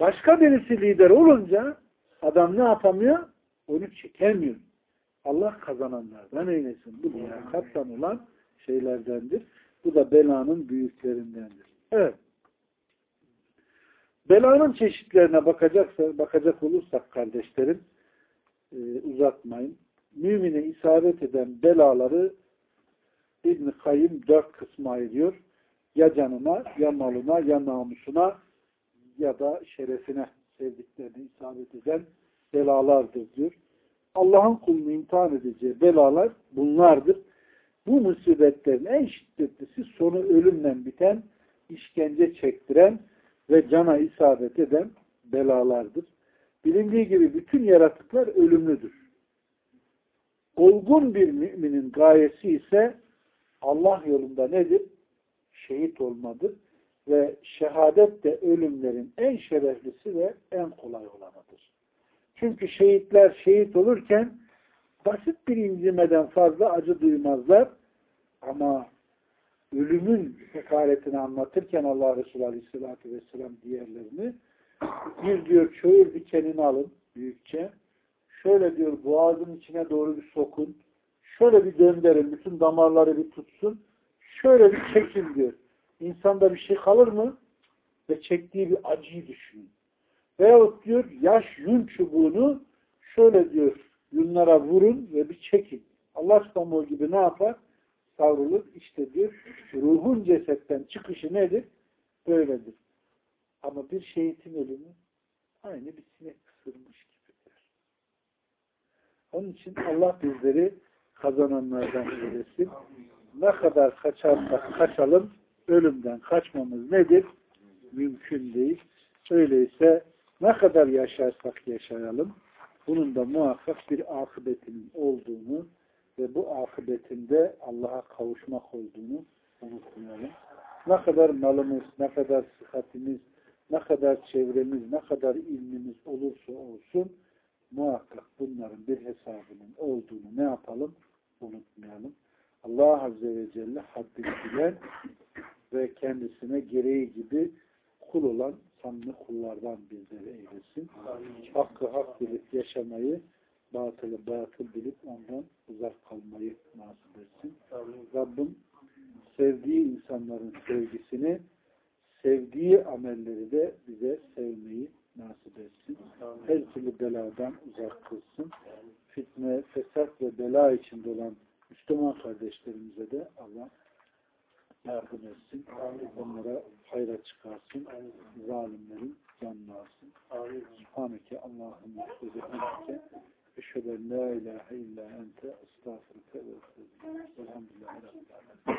Başka birisi lider olunca adam ne yapamıyor? Onu çekemiyor. Allah kazananlardan eylesin. Bu liyakattan olan şeylerdendir. Bu da belanın büyüklerindendir. Evet. Belanın çeşitlerine bakacaksa, bakacak olursak kardeşlerim e, uzatmayın. Mümine isabet eden belaları İbn-i Kayyım dört kısma ayırıyor. Ya canına, ya malına, ya namusuna ya da şerefine sevdiklerini isabet eden belalardır diyor. Allah'ın kulunu imtihan edeceği belalar bunlardır. Bu musibetlerin en şiddetlisi sonu ölümle biten, işkence çektiren ve cana isabet eden belalardır. Bilindiği gibi bütün yaratıklar ölümlüdür. Olgun bir müminin gayesi ise Allah yolunda nedir? Şehit olmadır. Ve şehadet de ölümlerin en şereflisi ve en kolay olanıdır. Çünkü şehitler şehit olurken basit bir incimeden fazla acı duymazlar. Ama ölümün hekaretini anlatırken Allah Resulü Aleyhisselatü Vesselam diğerlerini bir diyor çöğür dikenini alın büyükçe. Şöyle diyor boğazın içine doğru bir sokun. Şöyle bir döndürün. Bütün damarları bir tutsun. Şöyle bir çekin diyor. İnsanda bir şey kalır mı? Ve çektiği bir acıyı düşünün. Veyahut diyor yaş yün çubuğunu şöyle diyor yunlara vurun ve bir çekin. Allah pamuğu gibi ne yapar? Savrulur. İşte diyor ruhun cesetten çıkışı nedir? Böyledir. Ama bir şehitin ölümü aynı bir sinek kısırmış gibidir. Onun için Allah bizleri kazananlardan eylesin. Ne kadar kaçarsak kaçalım ölümden kaçmamız nedir? Mümkün değil. Öyleyse ne kadar yaşarsak yaşayalım bunun da muhakkak bir akıbetinin olduğunu ve bu akıbetinde Allah'a kavuşmak olduğunu unutmayalım. Ne kadar malımız, ne kadar sıhhatimiz, ne kadar çevremiz, ne kadar ilmimiz olursa olsun muhakkak bunların bir hesabının olduğunu ne yapalım? Unutmayalım. Allah Azze ve Celle haddini bilen ve kendisine gereği gibi kul olan samimi kullardan bizleri eylesin. Hakkı hak bilip yaşamayı, batılı batıl bilip ondan uzak kalmayı nasip etsin. Rabbim sevdiği insanların sevgisini, sevdiği amelleri de bize sevmeyi nasip etsin. Her türlü beladan uzak kılsın. Fitne, fesat ve bela içinde olan Müslüman kardeşlerimize de Allah yardım etsin. Onlara hayra çıkarsın. Zalimlerin canını alsın. Subhaneke Allahümme ve أشهد أن لا إله إلا أنت أستغفرك وأتوب والحمد لله على العالمين.